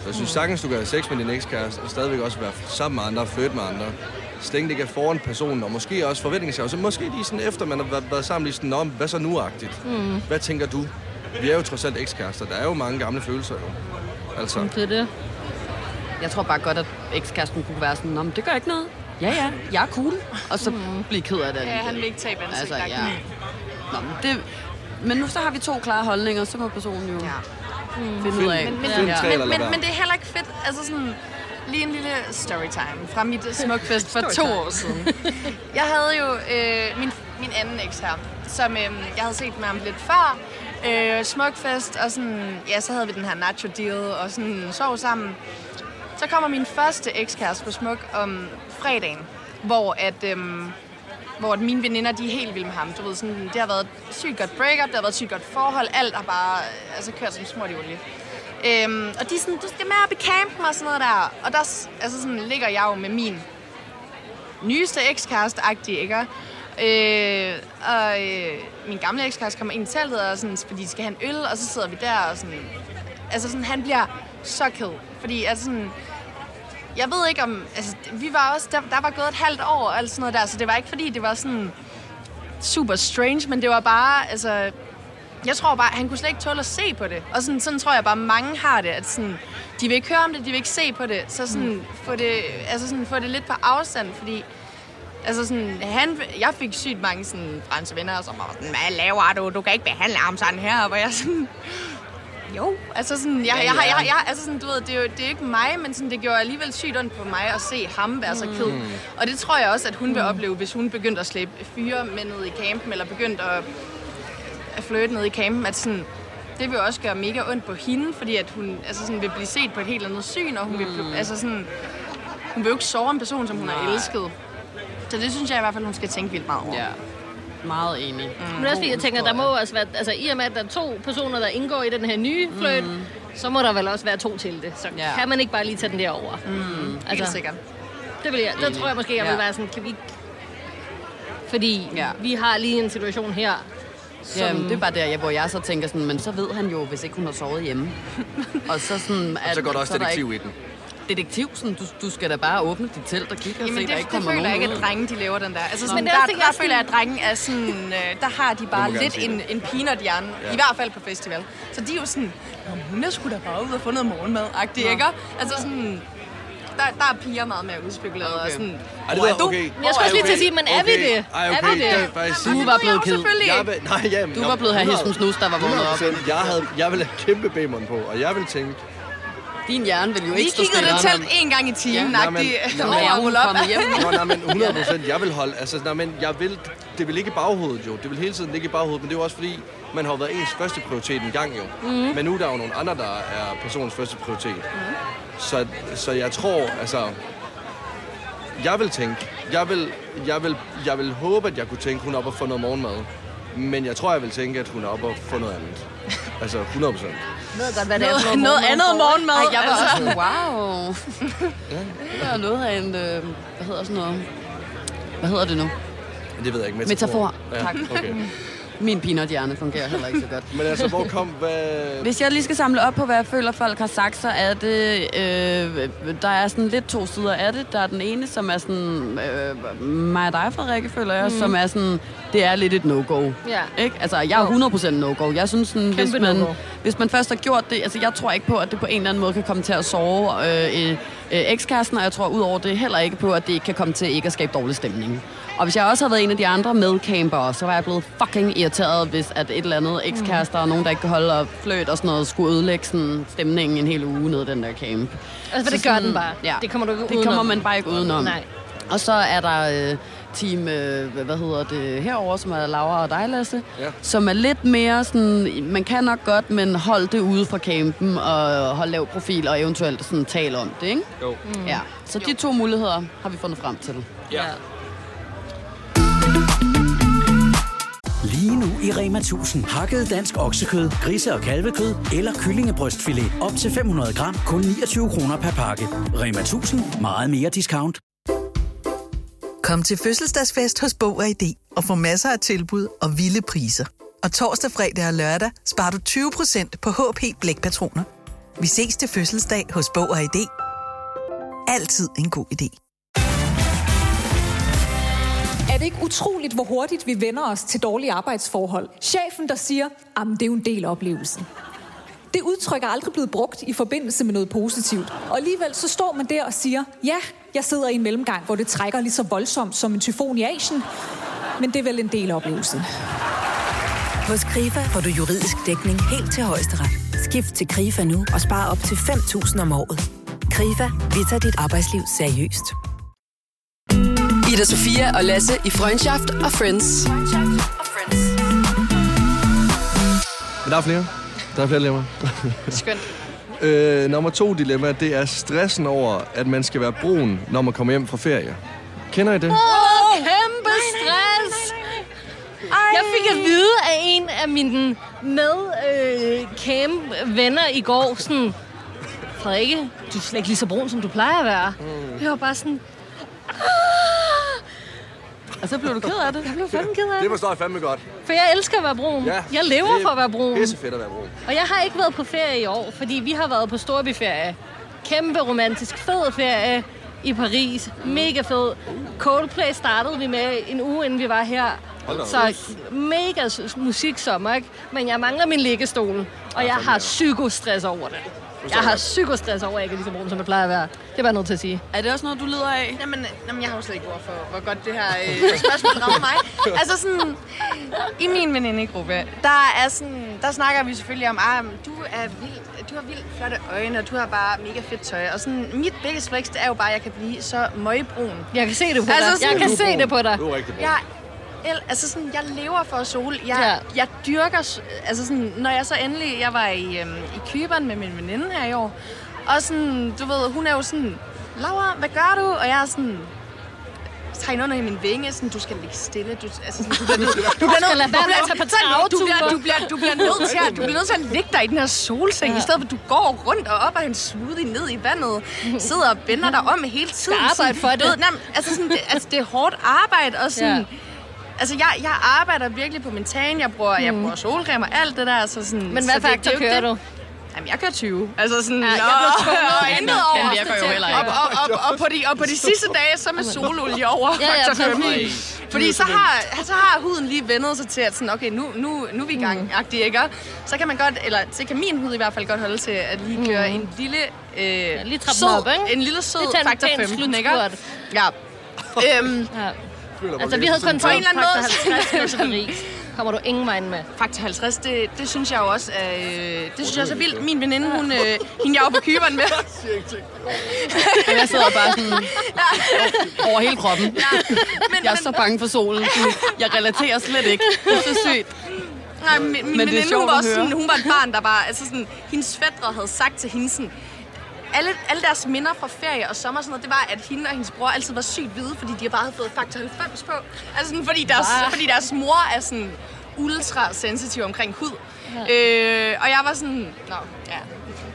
Så jeg synes sagtens, du kan have sex med din ekskæreste, og stadigvæk også være sammen med andre og flytte med andre. Så længe det ikke er foran personen, og måske også forventningshav. Så måske lige sådan efter, man har været- været sammen lige sådan, om, hvad så nu-agtigt? Mm. Hvad tænker du? Vi er jo trods alt ekskærester. Der er jo mange gamle følelser jo. Altså, Det er det. Jeg tror bare godt, at ekskæresten kunne være sådan, men det gør ikke noget. Ja, ja, jeg er cool. Og så blive ked af det. ja, han vil ikke tabe ansigt. Altså, ja. Nå, men, det, men nu så har vi to klare holdninger, så må personen jo Ja. finde ud af. Men, men, ja. men, men, være. men det er heller ikke fedt. Altså sådan, lige en lille storytime fra mit smukfest for to år siden. Jeg havde jo øh, min, min anden eks her, som øh, jeg havde set med ham lidt før. Øh, smukfest, og sådan, ja, så havde vi den her nacho deal, og sådan sov sammen. Så kommer min første ekskæreste på smuk om fredagen, hvor at, øhm, hvor at mine veninder, de er helt vilde med ham. Du ved, sådan, det har været et sygt godt breakup, det har været et sygt godt forhold, alt har bare øh, altså, kørt som smurt i olie. Øhm, og de er sådan, du skal med op i campen og sådan noget der. Og der altså sådan, ligger jeg jo med min nyeste ekskæreste-agtige, ikke? Øh, og øh, min gamle ekskæreste kommer ind i teltet, og sådan, fordi de skal have en øl, og så sidder vi der og sådan... Altså sådan, han bliver så ked. Fordi altså sådan, jeg ved ikke om... Altså, vi var også... Der, der var gået et halvt år og alt sådan noget der, så det var ikke fordi, det var sådan super strange, men det var bare, altså... Jeg tror bare, han kunne slet ikke tåle at se på det. Og sådan, sådan tror jeg bare, mange har det, at sådan, de vil ikke høre om det, de vil ikke se på det. Så sådan, mm. få, det, altså sådan, få det lidt på afstand, fordi Altså sådan, han, jeg fik sygt mange sådan, franske venner, som var sådan, hvad laver du? Du kan ikke behandle ham sådan her. Hvor jeg sådan, jo, altså sådan, jeg, jeg, jeg, jeg, jeg, altså sådan, du ved, det er jo det er ikke mig, men sådan, det gjorde alligevel sygt ondt på mig at se ham være så ked. Mm. Og det tror jeg også, at hun vil opleve, hvis hun begyndte at slæbe fyre med ned i campen, eller begyndte at, at flirte ned i campen, at sådan, det vil også gøre mega ondt på hende, fordi at hun altså sådan, vil blive set på et helt andet syn, og hun vil, blive, altså sådan, hun vil jo ikke sove en person, som hun har Nej. elsket. Så det synes jeg i hvert fald, hun skal tænke vildt meget over. Ja, meget enig. Mm. Men også fordi jeg tænker, der må også være, altså i og med, at der er to personer, der indgår i den her nye fløjt, mm. så må der vel også være to til det. Så Ja. kan man ikke bare lige tage den der over. Mm. Helt sikkert. Det vil jeg, der tror jeg måske, jeg vil Ja. være sådan, kan vi ikke... Fordi ja. vi har lige en situation her, som... Jamen, det er bare der, jeg, hvor jeg så tænker sådan, men så ved han jo, hvis ikke hun har sovet hjemme. og så sådan... At, så går der også er der detektiv ikke, i den. detektiv. Sådan, du, du skal da bare åbne dit telt og kigge og Jamen, se, det, der det, ikke det kommer føler jeg nogen ikke, ud. at drenge de laver den der. Altså, sådan, Men det der, er der, jeg føler jeg, at drenge er sådan... Øh, der har de bare lidt en, det. en peanut-hjerne. Ja. I hvert fald på festival. Så de er jo sådan... "Nå, men Hun er sgu da bare ude og få noget morgenmad-agtigt, ikke? Altså sådan... Der, der er piger meget mere udspekuleret okay. og sådan... Ej, det "Hvor er jeg, du?" okay. Jeg skulle også lige til at sige, men er vi det? Ej, Er okay, vi det? er Du var blevet ked. selvfølgelig. Jeg vil, nej, ja, Du var blevet her hispen snus, der var vågnet op. 100%. Jeg, havde, jeg ville have kæmpe bæmeren på, og jeg ville tænke, Din hjerne vil jo Vi ikke stå kiggede stille. det telt en gang i timen, Ja, ja, men- agtigt. Nå, Nå, over er at hun rulle op. hjem? Nå, nej, men 100 procent. Jeg vil holde, altså, nej, men jeg vil, det vil ikke i baghovedet jo. Det vil hele tiden ligge i baghovedet, men det er jo også fordi, man har jo været ens første prioritet en gang jo. Mm. Men nu er der jo nogle andre, der er personens første prioritet. Mm. Så, så jeg tror, altså, jeg vil tænke, jeg vil, jeg vil, jeg vil håbe, at jeg kunne tænke, hun er oppe og få noget morgenmad. Men jeg tror, jeg vil tænke, at hun er oppe og få noget andet. Altså 100 procent. Ved godt, hvad det er Noget, noget, noget andet morgenmad. Ej, jeg var altså. også sådan, wow. Det var noget af en, øh, hvad hedder sådan noget? Hvad hedder det nu? Det ved jeg ikke. Metafor. Ja, Tak. okay. Min peanut-hjerne fungerer heller ikke så godt. Men altså, hvor kom, hvad... Hvis jeg lige skal samle op på, hvad jeg føler, folk har sagt, så er det... Øh, der er sådan lidt to sider af det. Der er den ene, som er sådan... Øh, mig og dig, Frederikke, føler jeg, mm. som er sådan... Det er lidt et no-go. Ja. Ikke? Altså, jeg er 100% no-go. Jeg synes, sådan, hvis, Kæmpe man, no-go. hvis man først har gjort det... Altså, jeg tror ikke på, at det på en eller anden måde kan komme til at sove øh, øh, ekskæresten, og jeg tror ud over det heller ikke på, at det kan komme til ikke at skabe dårlig stemning. Og hvis jeg også havde været en af de andre medcampere, så var jeg blevet fucking irriteret, hvis at et eller andet ekskærester og nogen, der ikke kan holde og fløjt og sådan noget, skulle ødelægge sådan stemningen en hel uge nede i den der camp. Altså, for det Så gør sådan- den bare. Ja, Det kommer du ikke Det udenom. kommer man bare ikke udenom. Nej. Og så er der øh, team, øh, hvad hedder det, herover som er Laura og dig, Lasse, Ja. som er lidt mere sådan, man kan nok godt, men hold det ude fra campen og hold lav profil og eventuelt sådan tale om det, ikke? Jo. Mm. Ja, så de to muligheder har vi fundet frem til. Ja. Lige nu i Rema 1000. Hakket dansk oksekød, grise- og kalvekød eller kyllingebrystfilet. Op til 500 gram. Kun 29 kroner per pakke. Rema 1000. Meget mere discount. Kom til fødselsdagsfest hos Bog og ID og få masser af tilbud og vilde priser. Og torsdag, fredag og lørdag sparer du 20% på HP Blækpatroner. Vi ses til fødselsdag hos Bog og ID. Altid en god idé. Er det ikke utroligt, hvor hurtigt vi vender os til dårlige arbejdsforhold? Chefen, der siger, at det er jo en del af oplevelsen. Det udtryk er aldrig blevet brugt i forbindelse med noget positivt. Og alligevel så står man der og siger, ja, jeg sidder i en mellemgang, hvor det trækker lige så voldsomt som en tyfon i Asien. Men det er vel en del af oplevelsen. Hos KRIFA får du juridisk dækning helt til højesteret. Skift til KRIFA nu og spar op til 5.000 om året. KRIFA, vi tager dit arbejdsliv seriøst. Ida Sofia og Lasse i Freundschaft og Friends. Men der er flere. Der er flere dilemmaer. Skønt. øh, nummer to dilemma, det er stressen over, at man skal være brun, når man kommer hjem fra ferie. Kender I det? Åh, kæmpe stress! Jeg fik at vide af en af mine med øh, camp venner i går, sådan, Frederikke, du er slet ikke lige så brun, som du plejer at være. Mm. Jeg var bare sådan, Og så blev du ked af det. jeg blev fucking ked af Det det. forstår jeg fandme godt. For jeg elsker at være brun. Ja, jeg lever det for at være brun. Pisse fedt at være brun. Og jeg har ikke været på ferie i år, fordi vi har været på storbyferie. Kæmpe romantisk, fed ferie i Paris. Mega fed. Coldplay startede vi med en uge, inden vi var her. Så mega musiksommer, ikke? Men jeg mangler min liggestol, og jeg har psykostress over det. Jeg har psykostress over, at jeg ikke er lige så brun, som jeg plejer at være. Det er bare nødt til at sige. Er det også noget, du lider af? Jamen, jamen, jeg har jo slet ikke ord for, hvor godt det her øh, spørgsmål rammer mig. Altså sådan, i min venindegruppe, der er sådan, der snakker vi selvfølgelig om, ah, men du er vild, du har vildt flotte øjne, og du har bare mega fedt tøj. Og sådan, mit biggest flex, det er jo bare, at jeg kan blive så møgbrun. Jeg kan se det på Altså dig. sådan- Jeg kan se brun. det på dig. Du er rigtig brun. Jeg, el, altså sådan, jeg lever for sol. Jeg, Ja. jeg dyrker... Altså sådan, når jeg så endelig... Jeg var i, øhm, i Kyberen med min veninde her i år. Og sådan, du ved, hun er jo sådan... Laura, hvad gør du? Og jeg er sådan... Tager hende under i min vinge, sådan, du skal ligge stille. Du, altså, sådan, du bliver nødt, du bliver nødt, du tage på bliver- du bliver, du bliver, du bliver nødt til at, du bliver nødt til at ligge dig i den her solseng, ja. i stedet for at du går rundt og op af en smoothie ned i vandet, sidder og vender dig om hele tiden. Skal arbejde for du det. ved, nej, altså, sådan, det, altså, det er hårdt arbejde, og sådan, Ja. Altså, jeg, jeg arbejder virkelig på min tan. Jeg bruger, mm. jeg bruger solcreme og alt det der. Så sådan, Men så hvad det- det er faktor jo ikke kører det. du? Jamen, jeg gør 20. Altså sådan, Ja, jeg og- blev tvunget. og Den- intet den over. virker jo heller Og, ikke. og, og, og, på de, og på de sidste dage, så med sololie over Ja, ja, faktor 5. præcis. Fordi så har, så har huden lige vendet sig til, at sådan, okay, nu, nu, nu er vi i gang, mm. ikke? Så kan man godt, eller så kan min hud i hvert fald godt holde til at lige køre mm. en lille, øh, ja, lige sød, den op, ikke? en lille sød faktor pæn 15, ikke? Ja. øhm, Ja. Altså, vi havde kun På en eller anden måde- faktor 50 til Paris. Kommer du ingen vejen med. Faktor 50, det, det synes jeg jo også er, øh, det synes jeg også er vildt. Min veninde, hun, øh, hende jeg var på Kyberen med, Og jeg sidder bare sådan over hele kroppen. men, Jeg er så bange for solen. Jeg relaterer slet ikke. Det er så sygt. Nej, min, min Men det er veninde, sjovt hun var, også sådan, hun var et barn, der var, altså sådan, hendes fædre havde sagt til hende sådan, alle, alle deres minder fra ferie og sommer og sådan noget, det var, at hende og hendes bror altid var sygt hvide, fordi de bare havde fået faktor 90 på. Altså sådan, fordi deres, fordi deres mor er sådan ultra sensitiv omkring hud. Ja. Øh, og jeg var sådan, nå, ja.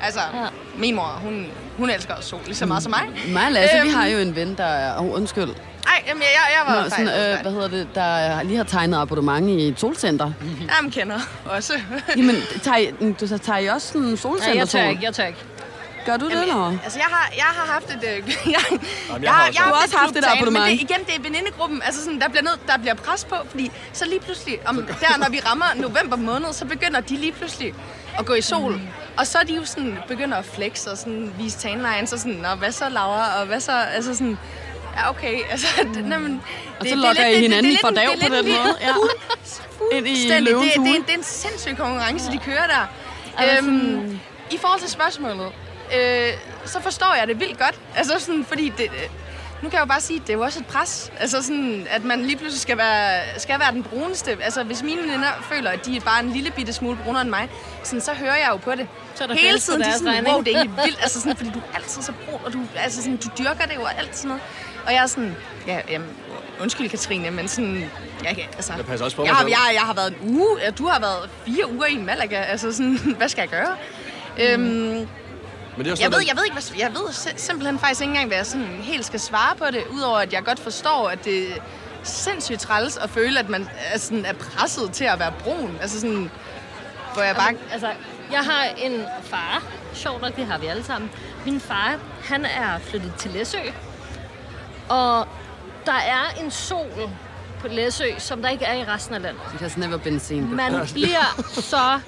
Altså, ja. min mor, hun, hun elsker også sol lige så meget som mig. Mig og Lasse, vi Øhm. har jo en ven, der er... Oh, undskyld. Nej, jamen, jeg, jeg var Nå, sådan, øh, hvad hedder det, der lige har tegnet abonnement i et solcenter. Jamen, kender også. Jamen, tager I, du, så tager I også sådan Nej, solcenter jeg tør ikke, jeg tør ikke. Gør du det, eller? Altså, jeg har, jeg har haft et... Øh, jeg, jeg, jeg har også- Du har også haft et abonnement. Men det, igen, det er venindegruppen. Altså, sådan, der, bliver nødt, der bliver pres på, fordi så lige pludselig, om, der, når vi rammer november måned, så begynder de lige pludselig at gå i sol. Mm. Og så er de jo sådan, begynder at flex og sådan, vise tanlines og sådan, Nå, hvad så, Laura? Og hvad så? Altså sådan, ja, okay. Altså, det, nej, men, Og så lokker I hinanden i fordav på den måde. Ja. Ind i løvens det, det, er en, det er en sindssyg konkurrence, de kører der. Altså, Øhm, I forhold til spørgsmålet, øh, så forstår jeg det vildt godt. Altså sådan, fordi det, øh, nu kan jeg jo bare sige, at det er jo også et pres. Altså sådan, at man lige pludselig skal være, skal være den bruneste. Altså hvis mine veninder føler, at de er bare en lille bitte smule brunere end mig, sådan, så hører jeg jo på det. Så er der Hele tiden, de sådan, regning. wow, det er egentlig vildt. Altså sådan, fordi du er altid så brun, og du, altså sådan, du dyrker det jo og alt sådan noget. Og jeg er sådan, ja, jamen, undskyld Katrine, men sådan, jeg, kan- altså, Jeg passer også på jeg, mig har, jeg, jeg har været en uge, ja, du har været fire uger i Malaga, altså sådan, hvad skal jeg gøre? Øhm, Men det er sådan, jeg ved, jeg ved ikke, hvad, jeg ved si- simpelthen faktisk ikke engang, hvad jeg sådan helt skal svare på det, udover at jeg godt forstår, at det er sindssygt træls at føle, at man er, sådan, er presset til at være brun. Altså sådan, hvor jeg bare... Altså, jeg har en far. Sjovt nok, det har vi alle sammen. Min far, han er flyttet til Læsø. Og der er en sol på Læsø, som der ikke er i resten af landet. It has never been seen before. Man bliver så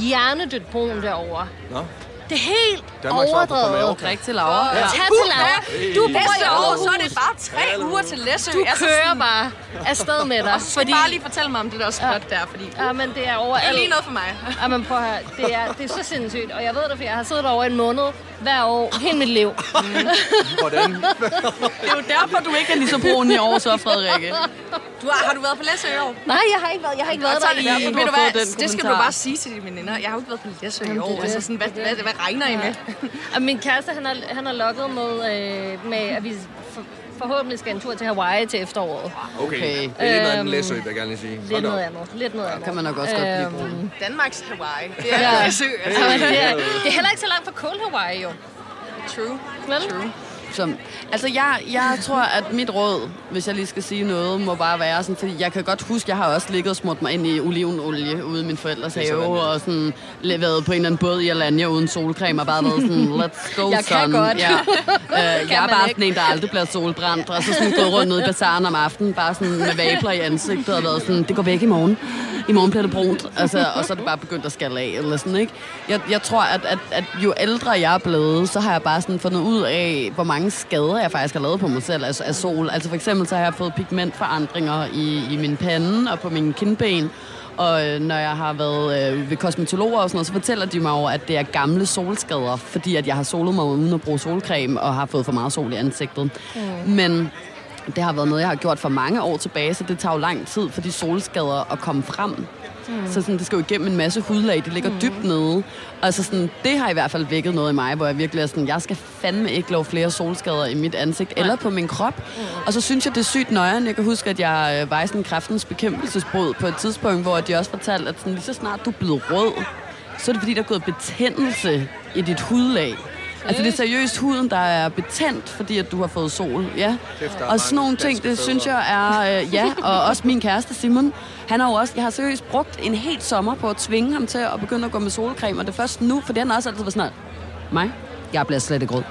hjernedødt brun derovre. Nå. Det er helt Danmarks overdrevet. Drik til Laura. Ja. Tag til Laura. Du bor i Aarhus. så er det bare tre uger til Læsø. Du Altså kører bare afsted med dig. Og så fordi... bare lige fortælle mig om det der spot der, fordi Ja, men det er over det er lige noget for mig. Ja, men prøv at høre. Det er, det er så sindssygt. Og jeg ved det, for jeg har siddet over en måned hver år hele mit liv. Hvordan? Det er jo derfor, du ikke er lige så brun i år, så Frederikke. Du har, har du været på Læsø i år? Nej, jeg har ikke været, jeg har ikke været der er det i... derfor, du ved du hvad, den det skal du bare sige til dine veninder. Jeg har jo ikke været på Læsø i år. det er Altså sådan, hvad, Det hvad, hvad regner I med? Og min kæreste, han har, han har lukket med, øh, med, at vi forhåbentlig skal en tur til Hawaii til efteråret. Okay. Okay. Det er lidt noget andet Øhm, Læsø, vil jeg gerne lige sige. Lidt noget andet. Lidt noget andet. kan man nok også godt blive. Øhm, Danmarks Hawaii. Det er Ja. Læsø. Altså, men det, er, det er heller ikke så langt fra Cold Hawaii, jo. true. Vel? True. Som, altså, jeg, jeg tror, at mit råd, hvis jeg lige skal sige noget, må bare være sådan, fordi jeg kan godt huske, jeg har også ligget og smurt mig ind i olivenolie ude i min forældres sådan, have, er. og sådan været på en eller anden båd i Alanya uden solcreme, og bare været sådan, let's go, Jeg kan son. godt. Ja. Øh, jeg er bare ikke. sådan en, der aldrig bliver solbrændt, og så sådan gået rundt nede i bazaren om aftenen, bare sådan med vabler i ansigtet, og været sådan, det går væk i morgen. I morgen bliver det brunt. Altså, og så er det bare begyndt at skalle af, eller sådan, ikke? Jeg, jeg tror, at, at, at jo ældre jeg er blevet, så har jeg bare sådan fundet ud af, hvor mange skader jeg faktisk har lavet på mig selv af, af sol. Altså for eksempel så har jeg fået pigmentforandringer i, i min pande og på mine kindben. Og øh, når jeg har været øh, ved kosmetologer og sådan noget, så fortæller de mig over, at det er gamle solskader, fordi at jeg har solet mig uden at bruge solcreme og har fået for meget sol i ansigtet. Mm. Men det har været noget, jeg har gjort for mange år tilbage, så det tager jo lang tid for de solskader at komme frem. Mm. Så sådan, det skal jo igennem en masse hudlag, det ligger mm. dybt nede. Altså sådan, det har i hvert fald vækket noget i mig, hvor jeg virkelig er sådan, jeg skal fandme ikke lave flere solskader i mit ansigt eller på min krop. Mm. Og så synes jeg, det er sygt nøjeren. Jeg kan huske, at jeg øh, var i sådan en kræftens bekæmpelsesbrud på et tidspunkt, hvor de også fortalte, at sådan, lige så snart du er blevet rød, så er det fordi, der er gået betændelse i dit hudlag. Altså det er seriøst huden, der er betændt, fordi at du har fået sol. Ja. Og sådan nogle ting, det synes jeg er... Øh, ja, og også min kæreste Simon. Han har jo også... Jeg har seriøst brugt en hel sommer på at tvinge ham til at begynde at gå med solcreme. Og det er først nu, for han har også altid været sådan, mig, jeg bliver slet ikke rød.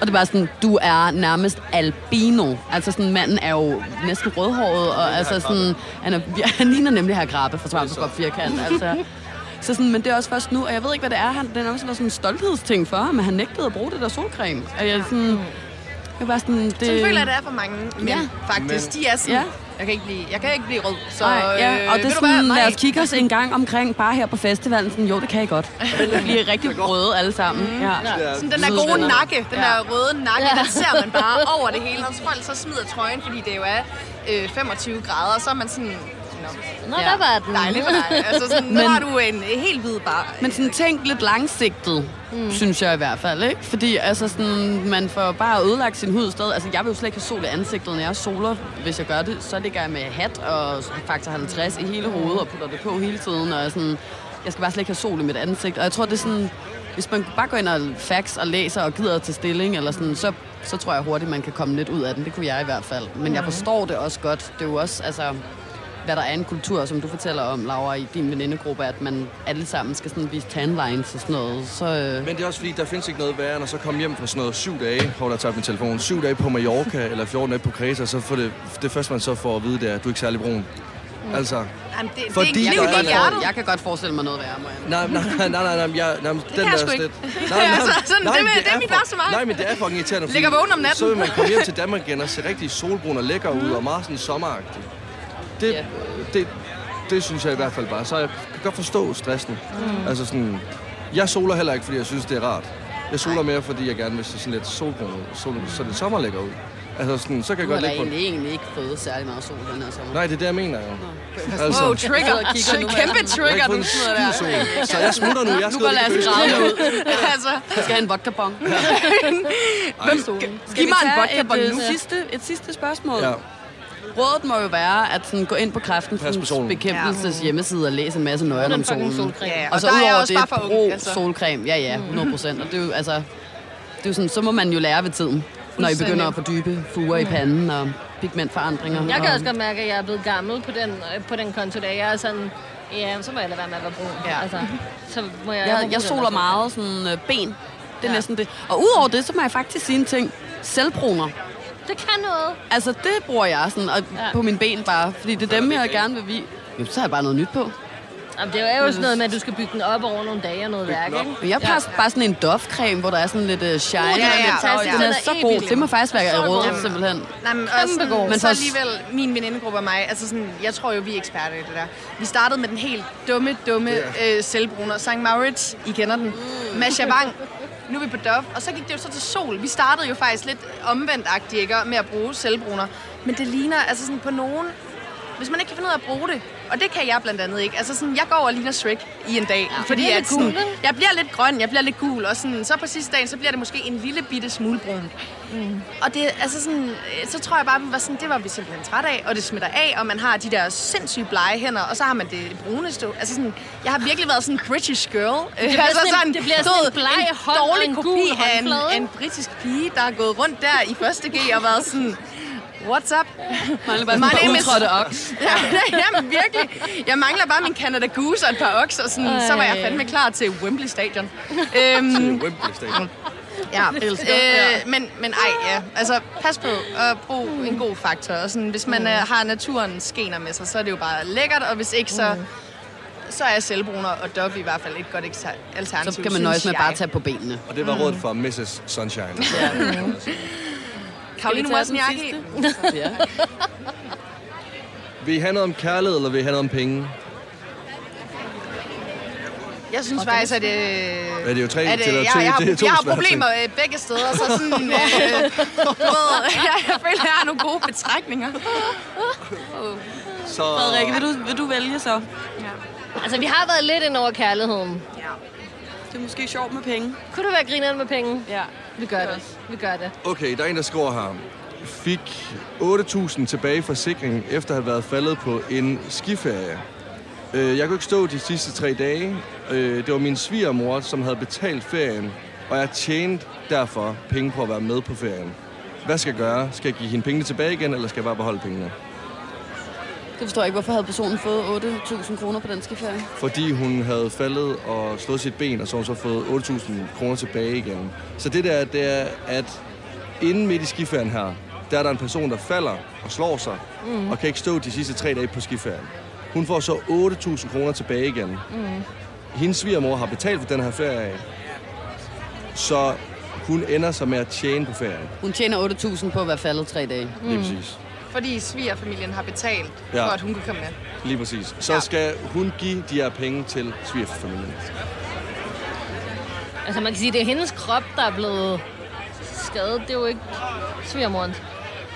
Og det er bare sådan, du er nærmest albino. Altså sådan, manden er jo næsten rødhåret, og altså sådan, han, er, han ligner nemlig her grabbe fra Svampeskop firkant. Altså, så sådan, men det er også først nu, og jeg ved ikke, hvad det er. Han, det er også sådan en stolthedsting for ham, at han nægtede at bruge det der solcreme. Og jeg er sådan, jeg er bare sådan, det... Sådan føler jeg, det er for mange mænd, Ja. faktisk. De er sådan, Ja. jeg, kan ikke blive, jeg kan ikke blive rød, så Nej, ja, øh, og det ved er hvad? sådan, Nej. lad os kigge os en gang omkring, bare her på festivalen. Sådan, jo, det kan I godt. Vi bliver rigtig røde alle sammen. Ja. Ja. Sådan den der gode venner. nakke, den Ja. der røde nakke, den ser man bare over det hele. Når folk så smider trøjen, fordi det jo er øh, 25 grader, så er man sådan... Nå, der var den. Dejligt for dig. Altså sådan, nu Men- har du en helt hvid bar. Men sådan tænk lidt langsigtet, mm. synes jeg i hvert fald, ikke? Fordi altså sådan, man får bare ødelagt sin hud stadig. Altså, jeg vil jo slet ikke have sol i ansigtet, når jeg soler. Hvis jeg gør det, så ligger jeg med hat og faktor 50 i hele hovedet og putter det på hele tiden. Og sådan, jeg skal bare slet ikke have sol i mit ansigt. Og jeg tror, det er sådan, hvis man bare går ind og fax og læser og gider til stilling, eller sådan, så, så tror jeg hurtigt, man kan komme lidt ud af den. Det kunne jeg i hvert fald. Men jeg forstår det også godt. Det er jo også, altså, hvad der er en kultur, som du fortæller om, Laura, i din venindegruppe, at man alle sammen skal sådan vise tanlines og sådan noget. Så, øh, Men det er også fordi, der findes ikke noget værre, end at så komme hjem fra sådan noget syv dage, hvor der tager min telefon, syv dage på Mallorca eller 14 dage på Kreta, så får det, det første, man så får at vide, det er, at du er ikke særlig brun. Altså, Jamen, det, det Fordi er en der kniv er i en- hjertet. jeg kan godt forestille mig noget værre, må jeg. nej, nej, nej, nej, nej, jeg, nej, den kan jeg der er ikke. slet- Nej, nej, Altså, sådan, det vil- men det er mit for- værste mark. Nej, men det er fucking irriterende. Ligger vågen om natten. Så vil man komme hjem til Danmark igen og se rigtig solbrun og lækker ud, og meget sådan sommeragtig. Det, Ja. det, det synes jeg i hvert fald bare. Så jeg kan godt forstå stressen. Mm. Altså sådan, jeg soler heller ikke, fordi jeg synes, det er rart. Jeg soler mere, fordi jeg gerne vil se sådan lidt solbrun ud, sol, så det sommer lækker ud. Altså sådan, så kan jeg Du har godt da ligge på... egentlig, egentlig ikke fået særlig meget sol den her sommer. Nej, det er det, jeg mener jo. Altså, Wow, trigger. Jeg nu, Kæmpe jeg har trigger, du smider der. sol, så jeg smutter nu. Jeg Nu skal Lasse køkkenet. grædende ud. altså, Jeg skal have en vodka-bong. hvem, Skal giv vi mig en tage vodka et, nu. øh, sidste, et sidste spørgsmål? Ja. Rådet må jo være at sådan, gå ind på kræftens bekæmpelses hjemmeside og læse en masse nøje den om solen. solcreme. Ja, Og og så er jeg udover også det, bare brug altså. solcreme. Ja, ja, 100 procent. Og det er jo, altså, det er jo sådan, så må man jo lære ved tiden, når I begynder at få dybe fuger i panden og pigmentforandringer. Jeg kan og, også godt mærke, at jeg er blevet gammel på den, øh, på den konto, der jeg er sådan, ja, så må jeg lade være med at være brun. Ja. Altså, så må jeg, Jeg, jeg den soler meget sådan øh, ben. Det er Ja. næsten det. Og udover det, så må jeg faktisk sige en ting. Selvbruner. Det kan noget. Altså, det bruger jeg sådan, og Ja. på mine ben bare. Fordi det er dem, jeg gerne vil vide. Jo, så har jeg bare noget nyt på. Jamen, det er jo sådan noget med, at du skal bygge den op over nogle dage og noget værk, ikke? Jeg har bare sådan en Dove-creme, hvor der er sådan lidt uh, shine. ja, ja, ja. farve. Den Den er så god. Det må faktisk være Så råd, simpelthen. Nej, men også, god. men så alligevel, min venindegruppe og mig, altså sådan, jeg tror jo, vi er eksperter i det der. Vi startede med den helt dumme, dumme øh, selvbruner. St. Maurits, I kender den. Mm. Masha Wang. Nu er vi på Dove, og så gik det jo så til sol. Vi startede jo faktisk lidt omvendt ikke, med at bruge selvbruner. Men det ligner altså sådan på nogen... Hvis man ikke kan finde ud af at bruge det, og det kan jeg blandt andet ikke. Altså sådan, jeg går og ligner Shrek i en dag. Ja, fordi at lidt sådan, jeg bliver lidt grøn, jeg bliver lidt gul, og sådan, så på sidste dagen, så bliver det måske en lille bitte smule brun. Og det, altså sådan, øh, så tror jeg bare, vi var sådan, det var vi simpelthen træt af, og det smitter af, og man har de der sindssygt blege hænder, og så har man det bruneste. Altså sådan, jeg har virkelig været sådan en British girl. Det bliver sådan en- det bliver sådan en bleg hånd og dårlig en kopi af en, af en britisk pige, der er gået rundt der i første G og været sådan, what's up? Mangler bare My name is- oks. Ja, jamen virkelig. Jeg mangler bare min Canada Goose og et par oks, og sådan, så var jeg fandme klar til Wembley Stadion. øhm, Wembley Stadion. Ja, Elsker. øh, men, men ej, ja. Altså, pas på at bruge en god faktor. Og sådan, hvis man øh, har naturen skener med sig, så er det jo bare lækkert, og hvis ikke, så, så er selvbruner og Dove i hvert fald et godt alternativ, Så kan man nøjes med jeg. bare at tage på benene. Og det var rådet fra Mrs. Sunshine. Karoline Skal vi tage Mosniak den sidste? Ja. Vil I have noget om kærlighed, eller vil I have noget om penge? Jeg synes faktisk, at... Øh, Er det jo tre at, øh, til jeg, to, jeg, har, det er to jeg har problemer øh, begge steder, så sådan... Øh, ved, jeg, jeg føler, jeg har nogle gode betrækninger. Så, Frederikke, vil du, vil du vælge så? Altså, vi har været lidt ind over kærligheden. Det er måske sjovt med penge. Kunne du være grineren med penge? Ja. Vi gør det. Vi gør det. Okay, der er en, der skriver her. Fik 8.000 tilbage i forsikring, efter at have været faldet på en skiferie. Øh, Jeg kunne ikke stå de sidste tre dage. Øh, Det var min svigermor, som havde betalt ferien, og jeg tjente derfor penge på at være med på ferien. Hvad skal jeg gøre? Skal jeg give hende pengene tilbage igen, eller skal jeg bare beholde pengene? Det forstår jeg ikke. Hvorfor havde personen fået 8.000 kroner på den skiferie? Fordi hun havde faldet og slået sit ben, og så har hun så fået 8.000 kroner tilbage igen. Så det der, det er, at inden midt i skiferien her, der er der en person, der falder og slår sig, mm. og kan ikke stå de sidste tre dage på skiferien. Hun får så 8.000 kroner tilbage igen. Mm. Hendes svigermor har betalt for den her ferie, så hun ender så med at tjene på ferien. Hun tjener 8.000 på at være faldet tre dage. Mm. Lige præcis. Fordi svigerfamilien har betalt, Ja. for at hun kunne komme med. Lige præcis. Så Ja. skal hun give de her penge til svigerfamilien. Altså man kan sige, det er hendes krop, der er blevet skadet. Det er jo ikke svigermorens.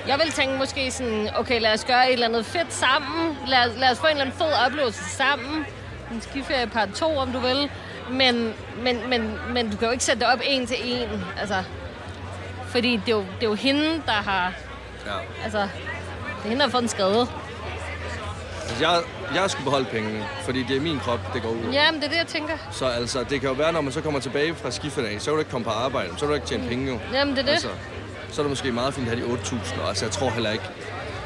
Jeg vil tænke måske sådan, okay, lad os gøre et eller andet fedt sammen. Lad, lad os få en eller anden fed oplevelse sammen. En skiferie part 2, om du vil. Men, men, men, men du kan jo ikke sætte det op en til en. Altså, fordi det er, jo, det er jo hende, der har... Ja. Altså, det er hende, der har fået en skade. Altså, jeg, jeg skulle beholde pengene, fordi det er min krop, det går ud over. Jamen, det er det, jeg tænker. Så altså, det kan jo være, når man så kommer tilbage fra skiferien, så vil du ikke komme på arbejde, så vil du ikke tjene penge jo. Jamen, det er det. Altså, så er det måske meget fint at have de 8.000, og altså, jeg tror heller ikke,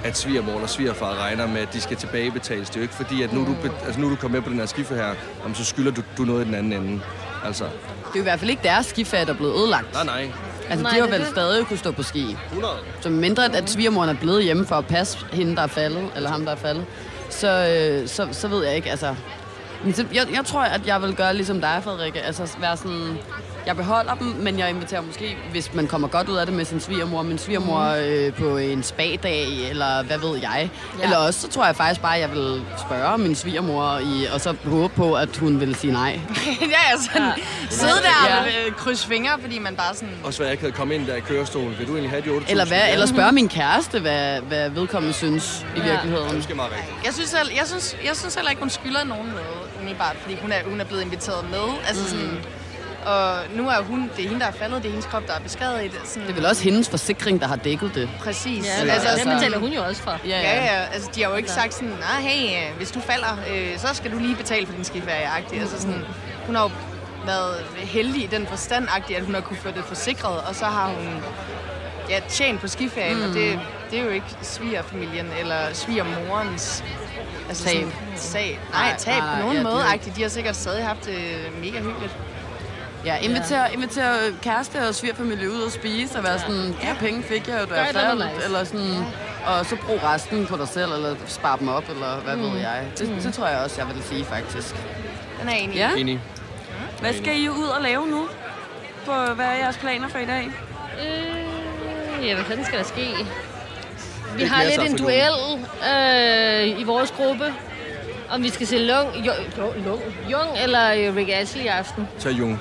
at svigermor eller svigerfar regner med, at de skal tilbagebetales. Det er jo ikke fordi, at nu, er du, altså, nu er du kommet med på den her skifer her, så skylder du, du noget i den anden ende. Altså, Det er jo i hvert fald ikke deres skiferie, der er blevet ødelagt. nej, nej. Altså, Nej, de har det vel det. stadig kunne stå på ski. 100. Så mindre, at, at svigermoren er blevet hjemme for at passe hende, der er faldet, eller ham, der er faldet, så, øh, så, så ved jeg ikke, altså... Men så- Jeg, jeg tror, at jeg vil gøre ligesom dig, Frederikke. Altså være sådan... Jeg beholder dem, men jeg inviterer måske, hvis man kommer godt ud af det med sin svigermor, min svigermor øh, på en spa-dag, eller hvad ved jeg. Ja. Eller også, så tror jeg faktisk bare, at jeg vil spørge min svigermor, i, og så håbe på, at hun vil sige nej. ja, ja, sådan ja. sidde der Ja. og øh, krydse fingre, fordi man bare sådan... Også hvad jeg ikke havde kommet ind der i kørestolen. Vil du egentlig have de 8.000? Eller, hvad, eller spørge min kæreste, hvad, hvad vedkommende synes i Ja, virkeligheden. det skal meget rigtigt. Jeg synes, selv, jeg, synes, jeg synes heller ikke, hun skylder nogen noget, umiddelbart, fordi hun er, hun er blevet inviteret med. Altså sådan, og nu er hun, det er hende, der er faldet, det er hendes krop, der er beskadiget. Sådan, Det er vel også hendes forsikring, der har dækket det. Præcis. Ja, Eller- altså, altså, den betaler hun jo også for. Ja, Ja, ja, altså de har jo ikke sagt sådan, nej, hey, øh, hvis du falder, øh, så skal du lige betale for din skiferie -agtigt. Altså sådan, hun har jo været heldig i den forstand at hun har kunne få det forsikret, og så har hun ja, tjent på skiferien, mm. og det, det er jo ikke svigerfamilien eller svigermorens altså Tab. Sådan, sag. Nej, tab nej, på nogen ja, måde. det jo- -agtigt. De har sikkert stadig haft det mega hyggeligt. Ja, inviter, inviter kæreste og svigerfamilie ud og spise, og være sådan, de her penge fik jeg jo, da jeg faldt, nice. eller sådan, og så brug resten på dig selv, eller spar dem op, eller hvad mm. ved jeg. Det, det tror jeg også, jeg vil sige, faktisk. Den er enig i. Ja. Enig. Hvad skal I ud og lave nu? På, hvad er jeres planer for i dag? Øh, ja, hvad fanden skal der ske? Vi har lidt en duel øh, i vores gruppe, om vi skal se Lung, jo, Lung, Jung eller Rick Ashley i aften. Tag Jung.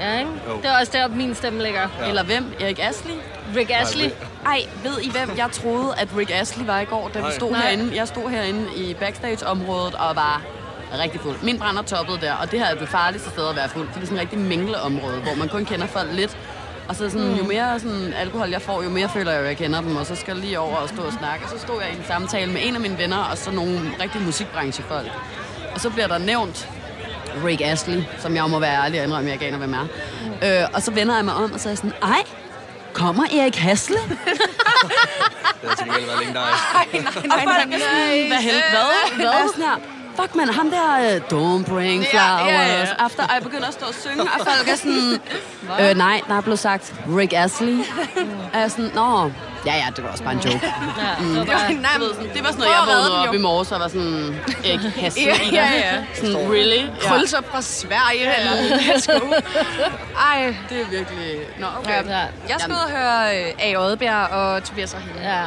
Ja, ikke? Jo. Det er også der, min stemme ligger. Ja. Eller hvem? Erik Astley? Rick Ashley. Ej, ved I hvem? Jeg troede, at Rick Astley var i går, da vi Nej. stod Nej. herinde. Jeg stod herinde i backstage-området og var rigtig fuld. Min brænder toppede der, og det her er det farligste sted at være fuld, for det er sådan et rigtig mingleområde, hvor man kun kender folk lidt. Og så sådan, jo mere sådan, alkohol jeg får, jo mere føler jeg, at jeg kender dem, og så skal jeg lige over og stå og snakke. Og så stod jeg i en samtale med en af mine venner, og så nogle rigtige musikbranchefolk. Og så bliver der nævnt Rick Astley, som jeg må være ærlig og indrømme, jeg ikke aner, hvem er. Øh, og så vender jeg mig om, og så er jeg sådan, ej, kommer Erik Hasle? Det har til gengæld været længe dig. Og folk er sådan, hvad helvede? Hvad? Hvad? Jeg er sådan her, fuck man, ham der, uh, don't bring Ja, flowers. ja, ja. After, og jeg begynder at stå og synge, og folk er sådan, øh, nej, der er blevet sagt Rick Astley. Og jeg er sådan, nå, ja, ja, det var også bare en joke. Ja, det var Det var, nej, Du ved, sådan, det var sådan noget, jeg vågnede op i morges, og var sådan, Erik Hasle. Ja, ja, ja. Sådan, really? Ja. Krølser fra Sverige, eller let's go. Ej, Det er virkelig... Nå, okay. Ja. Jeg skal ud og høre øh, A. Oddbjerg og Tobias Rahim ja.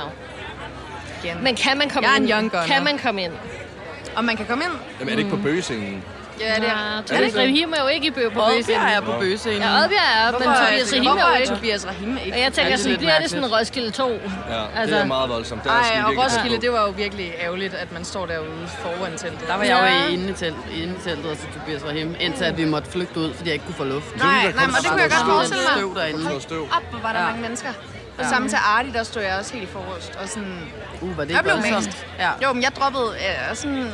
igen. Men kan man komme Jeg er en ind? young gunner. Kan man komme ind? Om man kan komme ind? Jamen, er det ikke på bøgescenen? Ja, det er. Ja, Tobias Rahim er jo ikke i bø på Oddbjerg bøgescenen. er på bøgescenen. Ja, Oddbjerg er, men Tobias Rahim er jo ikke. Tobias Rahim ikke? Og jeg tænker det er sådan, lidt bliver det sådan. Roskilde 2? Ja, Altså- det er meget voldsomt. Der er Ej, sådan og Roskilde, det var jo virkelig ærgerligt, at man står derude foran teltet. Der var jeg jo Ja. inde i, telt, inde i teltet, og så Tobias var hjemme, indtil at vi måtte flygte ud, fordi jeg ikke kunne få luft. Nej, nej, men det kunne jeg godt forestille mig. Støv derinde. Op, hvor var der mange mennesker. Og samme til Arti, der stod jeg også helt i forrest. Og sådan, Uh, var det jeg blev mast. Ja. Jo, men jeg droppede øh, sådan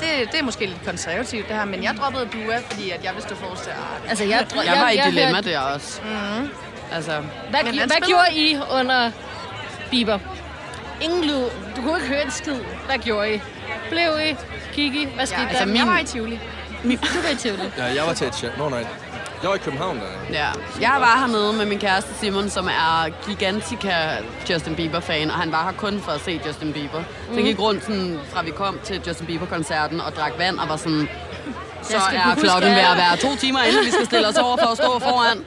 det, det er måske lidt konservativt det her, men jeg droppede Dua, fordi at jeg vil stå forrest til. Altså, jeg, tror- Jeg var i jeg dilemma hørte- der også. Mm. Altså, Hvad, hvad spiller- gjorde I under Bieber? Ingen lyd. Du kunne ikke høre en skid. Hvad gjorde I? Blev I? Gik I? Hvad skete Ja, der? altså, jeg var i Tivoli. Du var i Tivoli. Ja, jeg var til et chat. Nå, nej. Jeg var i København, der. Ja. Jeg var hernede med min kæreste Simon, som er gigantika Justin Bieber-fan, og han var her kun for at se Justin Bieber. Så jeg gik rundt, sådan, fra vi kom til Justin Bieber-koncerten og drak vand, og var sådan, så er klokken ved at alt." være to timer, inden vi skal stille os over for at stå foran.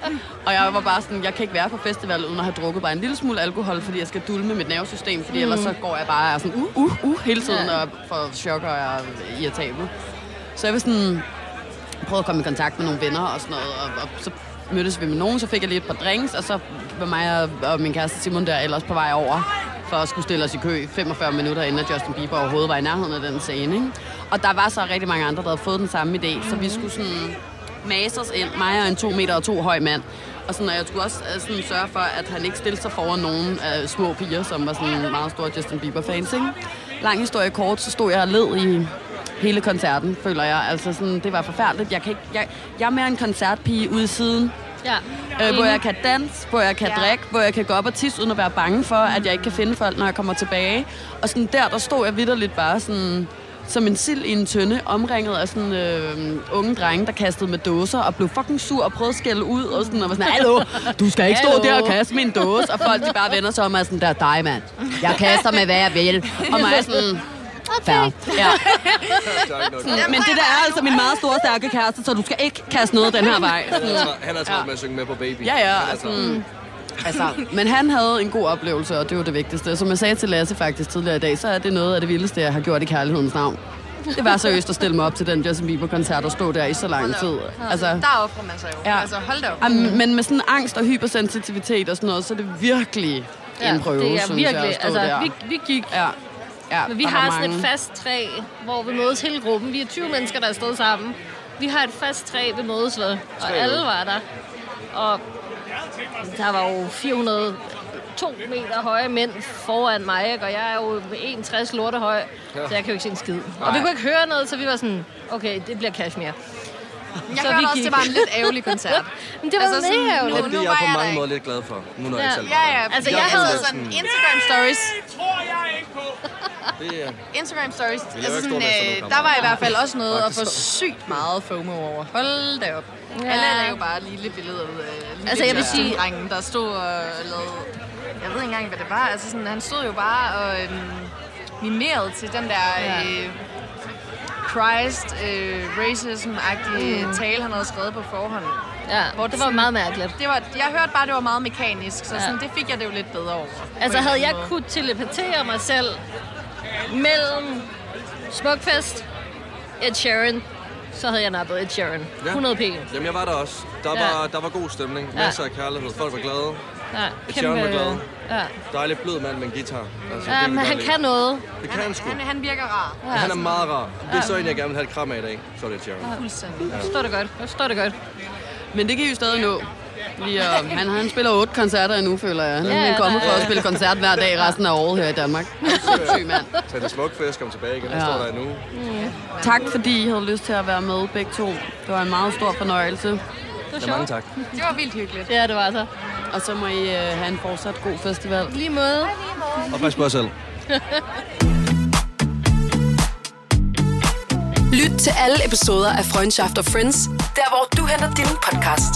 Og jeg var bare sådan, jeg kan ikke være på festival uden at have drukket bare en lille smule alkohol, fordi jeg skal dulme mit nervesystem, fordi ellers så går jeg bare og er sådan, uh, uh, uh, hele tiden og får chok og er irritabel. Så jeg var sådan, prøvede at komme i kontakt med nogle venner og sådan noget, og, og så mødtes vi med nogen, så fik jeg lige et par drinks, og så var mig og, og min kæreste Simon der ellers på vej over for at skulle stille os i kø 45 minutter inden Justin Bieber overhovedet var i nærheden af den scene. Ikke? Og der var så rigtig mange andre, der havde fået den samme idé, så vi skulle sådan mase os ind, mig og en to meter og to høj mand. Og sådan, og jeg skulle også øh, sådan, sørge for, at han ikke stillede sig foran nogen øh, små piger, som var sådan meget store Justin Bieber-fans. Ikke? Lang historie kort, så stod jeg og led i hele koncerten, føler jeg. Altså sådan, det var forfærdeligt. Jeg, kan ikke, jeg, jeg er mere en koncertpige ude siden, Ja. øh, hvor jeg kan danse, hvor jeg kan ja. drikke, hvor jeg kan gå op og tisse, uden at være bange for, at jeg ikke kan finde folk, når jeg kommer tilbage. Og sådan der, der stod jeg vidderligt bare sådan som en sild i en tønde, omringet af sådan øh, unge drenge, der kastede med dåser og blev fucking sur og prøvede at skælde ud og sådan, og var sådan, hallo, du skal ikke stå Hallo." der og kaste min dåse. Og folk, de bare vender sig om og er sådan, der er dig, mand. Jeg kaster med, hvad jeg vil. Og mig er sådan, Fair. Ja. Men det der er altså min meget store, stærke kæreste, så du skal ikke kaste noget den her vej. Han er travlt- med at synge med på Baby. Ja, ja. Altså, travlt. altså, men han havde en god oplevelse, og det var det vigtigste. Som jeg sagde til Lasse faktisk tidligere i dag, så er det noget af det vildeste, jeg har gjort i kærlighedens navn. Det var seriøst at stille mig op til den Justin Bieber-koncert og stå der i så lang tid. Altså, Der offrer man sig jo. Ja. Altså, hold da op. Am- men med sådan angst og hypersensitivitet og sådan noget, så er det virkelig en prøve, det er synes jeg, virkelig, at stå altså, der. vi, vi gik. Ja. Ja, Men vi var har sådan mange. et fast træ, hvor vi mødes hele gruppen. Vi er 20 mennesker, der er stået sammen. Vi har et fast træ, vi mødes ved, og alle var der. Og der var jo 400 to meter høje mænd foran mig, ikke? og jeg er jo 61 lorte høj, Ja. så jeg kan jo ikke se en skid. Og vi kunne ikke høre noget, så vi var sådan, okay, det bliver Kashmir. Jeg hørte også, det var en lidt ærgerlig koncert. Men det var Altså, mega sådan- ærgerligt. Det er jeg på mange måder lidt glad for, nu når Ja, jeg selv ja, ja. Altså, jeg, er havde sådan Instagram stories. Det er... Instagram stories. Altså sådan, øh, der var i hvert fald også noget at få sygt meget FOMO over. Hold da op. Ja. Ja. Alle lavede bare lille billeder ud af lille Altså, jeg vil sige- drengen, der stod og lavede... Jeg ved ikke engang, hvad det var. Altså, sådan, han stod jo bare og øhm, mimerede til den der... Ja. Øh, Christ øh, racism-agtige Mm. tale, han havde skrevet på forhånd. Ja, Hvor det var meget mærkeligt. Det var, jeg hørte bare, det var meget mekanisk, så Ja. sådan, det fik jeg det jo lidt bedre over. Altså havde jeg anden kunne telepatere mig selv mellem Smukfest, Ed Sheeran, så havde jeg nappet Ed Sheeran. 100 p. Jamen, jeg var der også. Der Ja. var, der var god stemning. Ja. Masser af kærlighed. Folk var glade. Ja, Ed Sheeran var glad. Ja. Dejlig blød mand med en guitar. Altså, ja, det men jeg han godt kan lide. noget. Det kan han sgu. Han, han virker rar. Ja, han er meget rar. Det er så Ja. en, jeg gerne vil have et kram af i dag. Så er det Ed Sheeran. Fuldstændig. Jeg forstår det godt. Jeg forstår det godt. Men det kan I jo stadig nå. Lige, at, han, han spiller otte koncerter endnu, føler jeg. Han Ja, er kommet for at spille koncert hver dag resten af året her i Danmark. Syg mand. Tag det smuk fest, kom tilbage igen. Jeg Ja. står der endnu. Tak fordi I havde lyst til at være med begge to. Det var en meget stor fornøjelse. Det var Ja, mange tak. Det var vildt hyggeligt. Ja, det var så. Og så må I uh, have en fortsat god festival. Lige måde. Og pas på jer selv. Lyt til alle episoder af Freundschaft og Friends, der hvor du henter din podcast.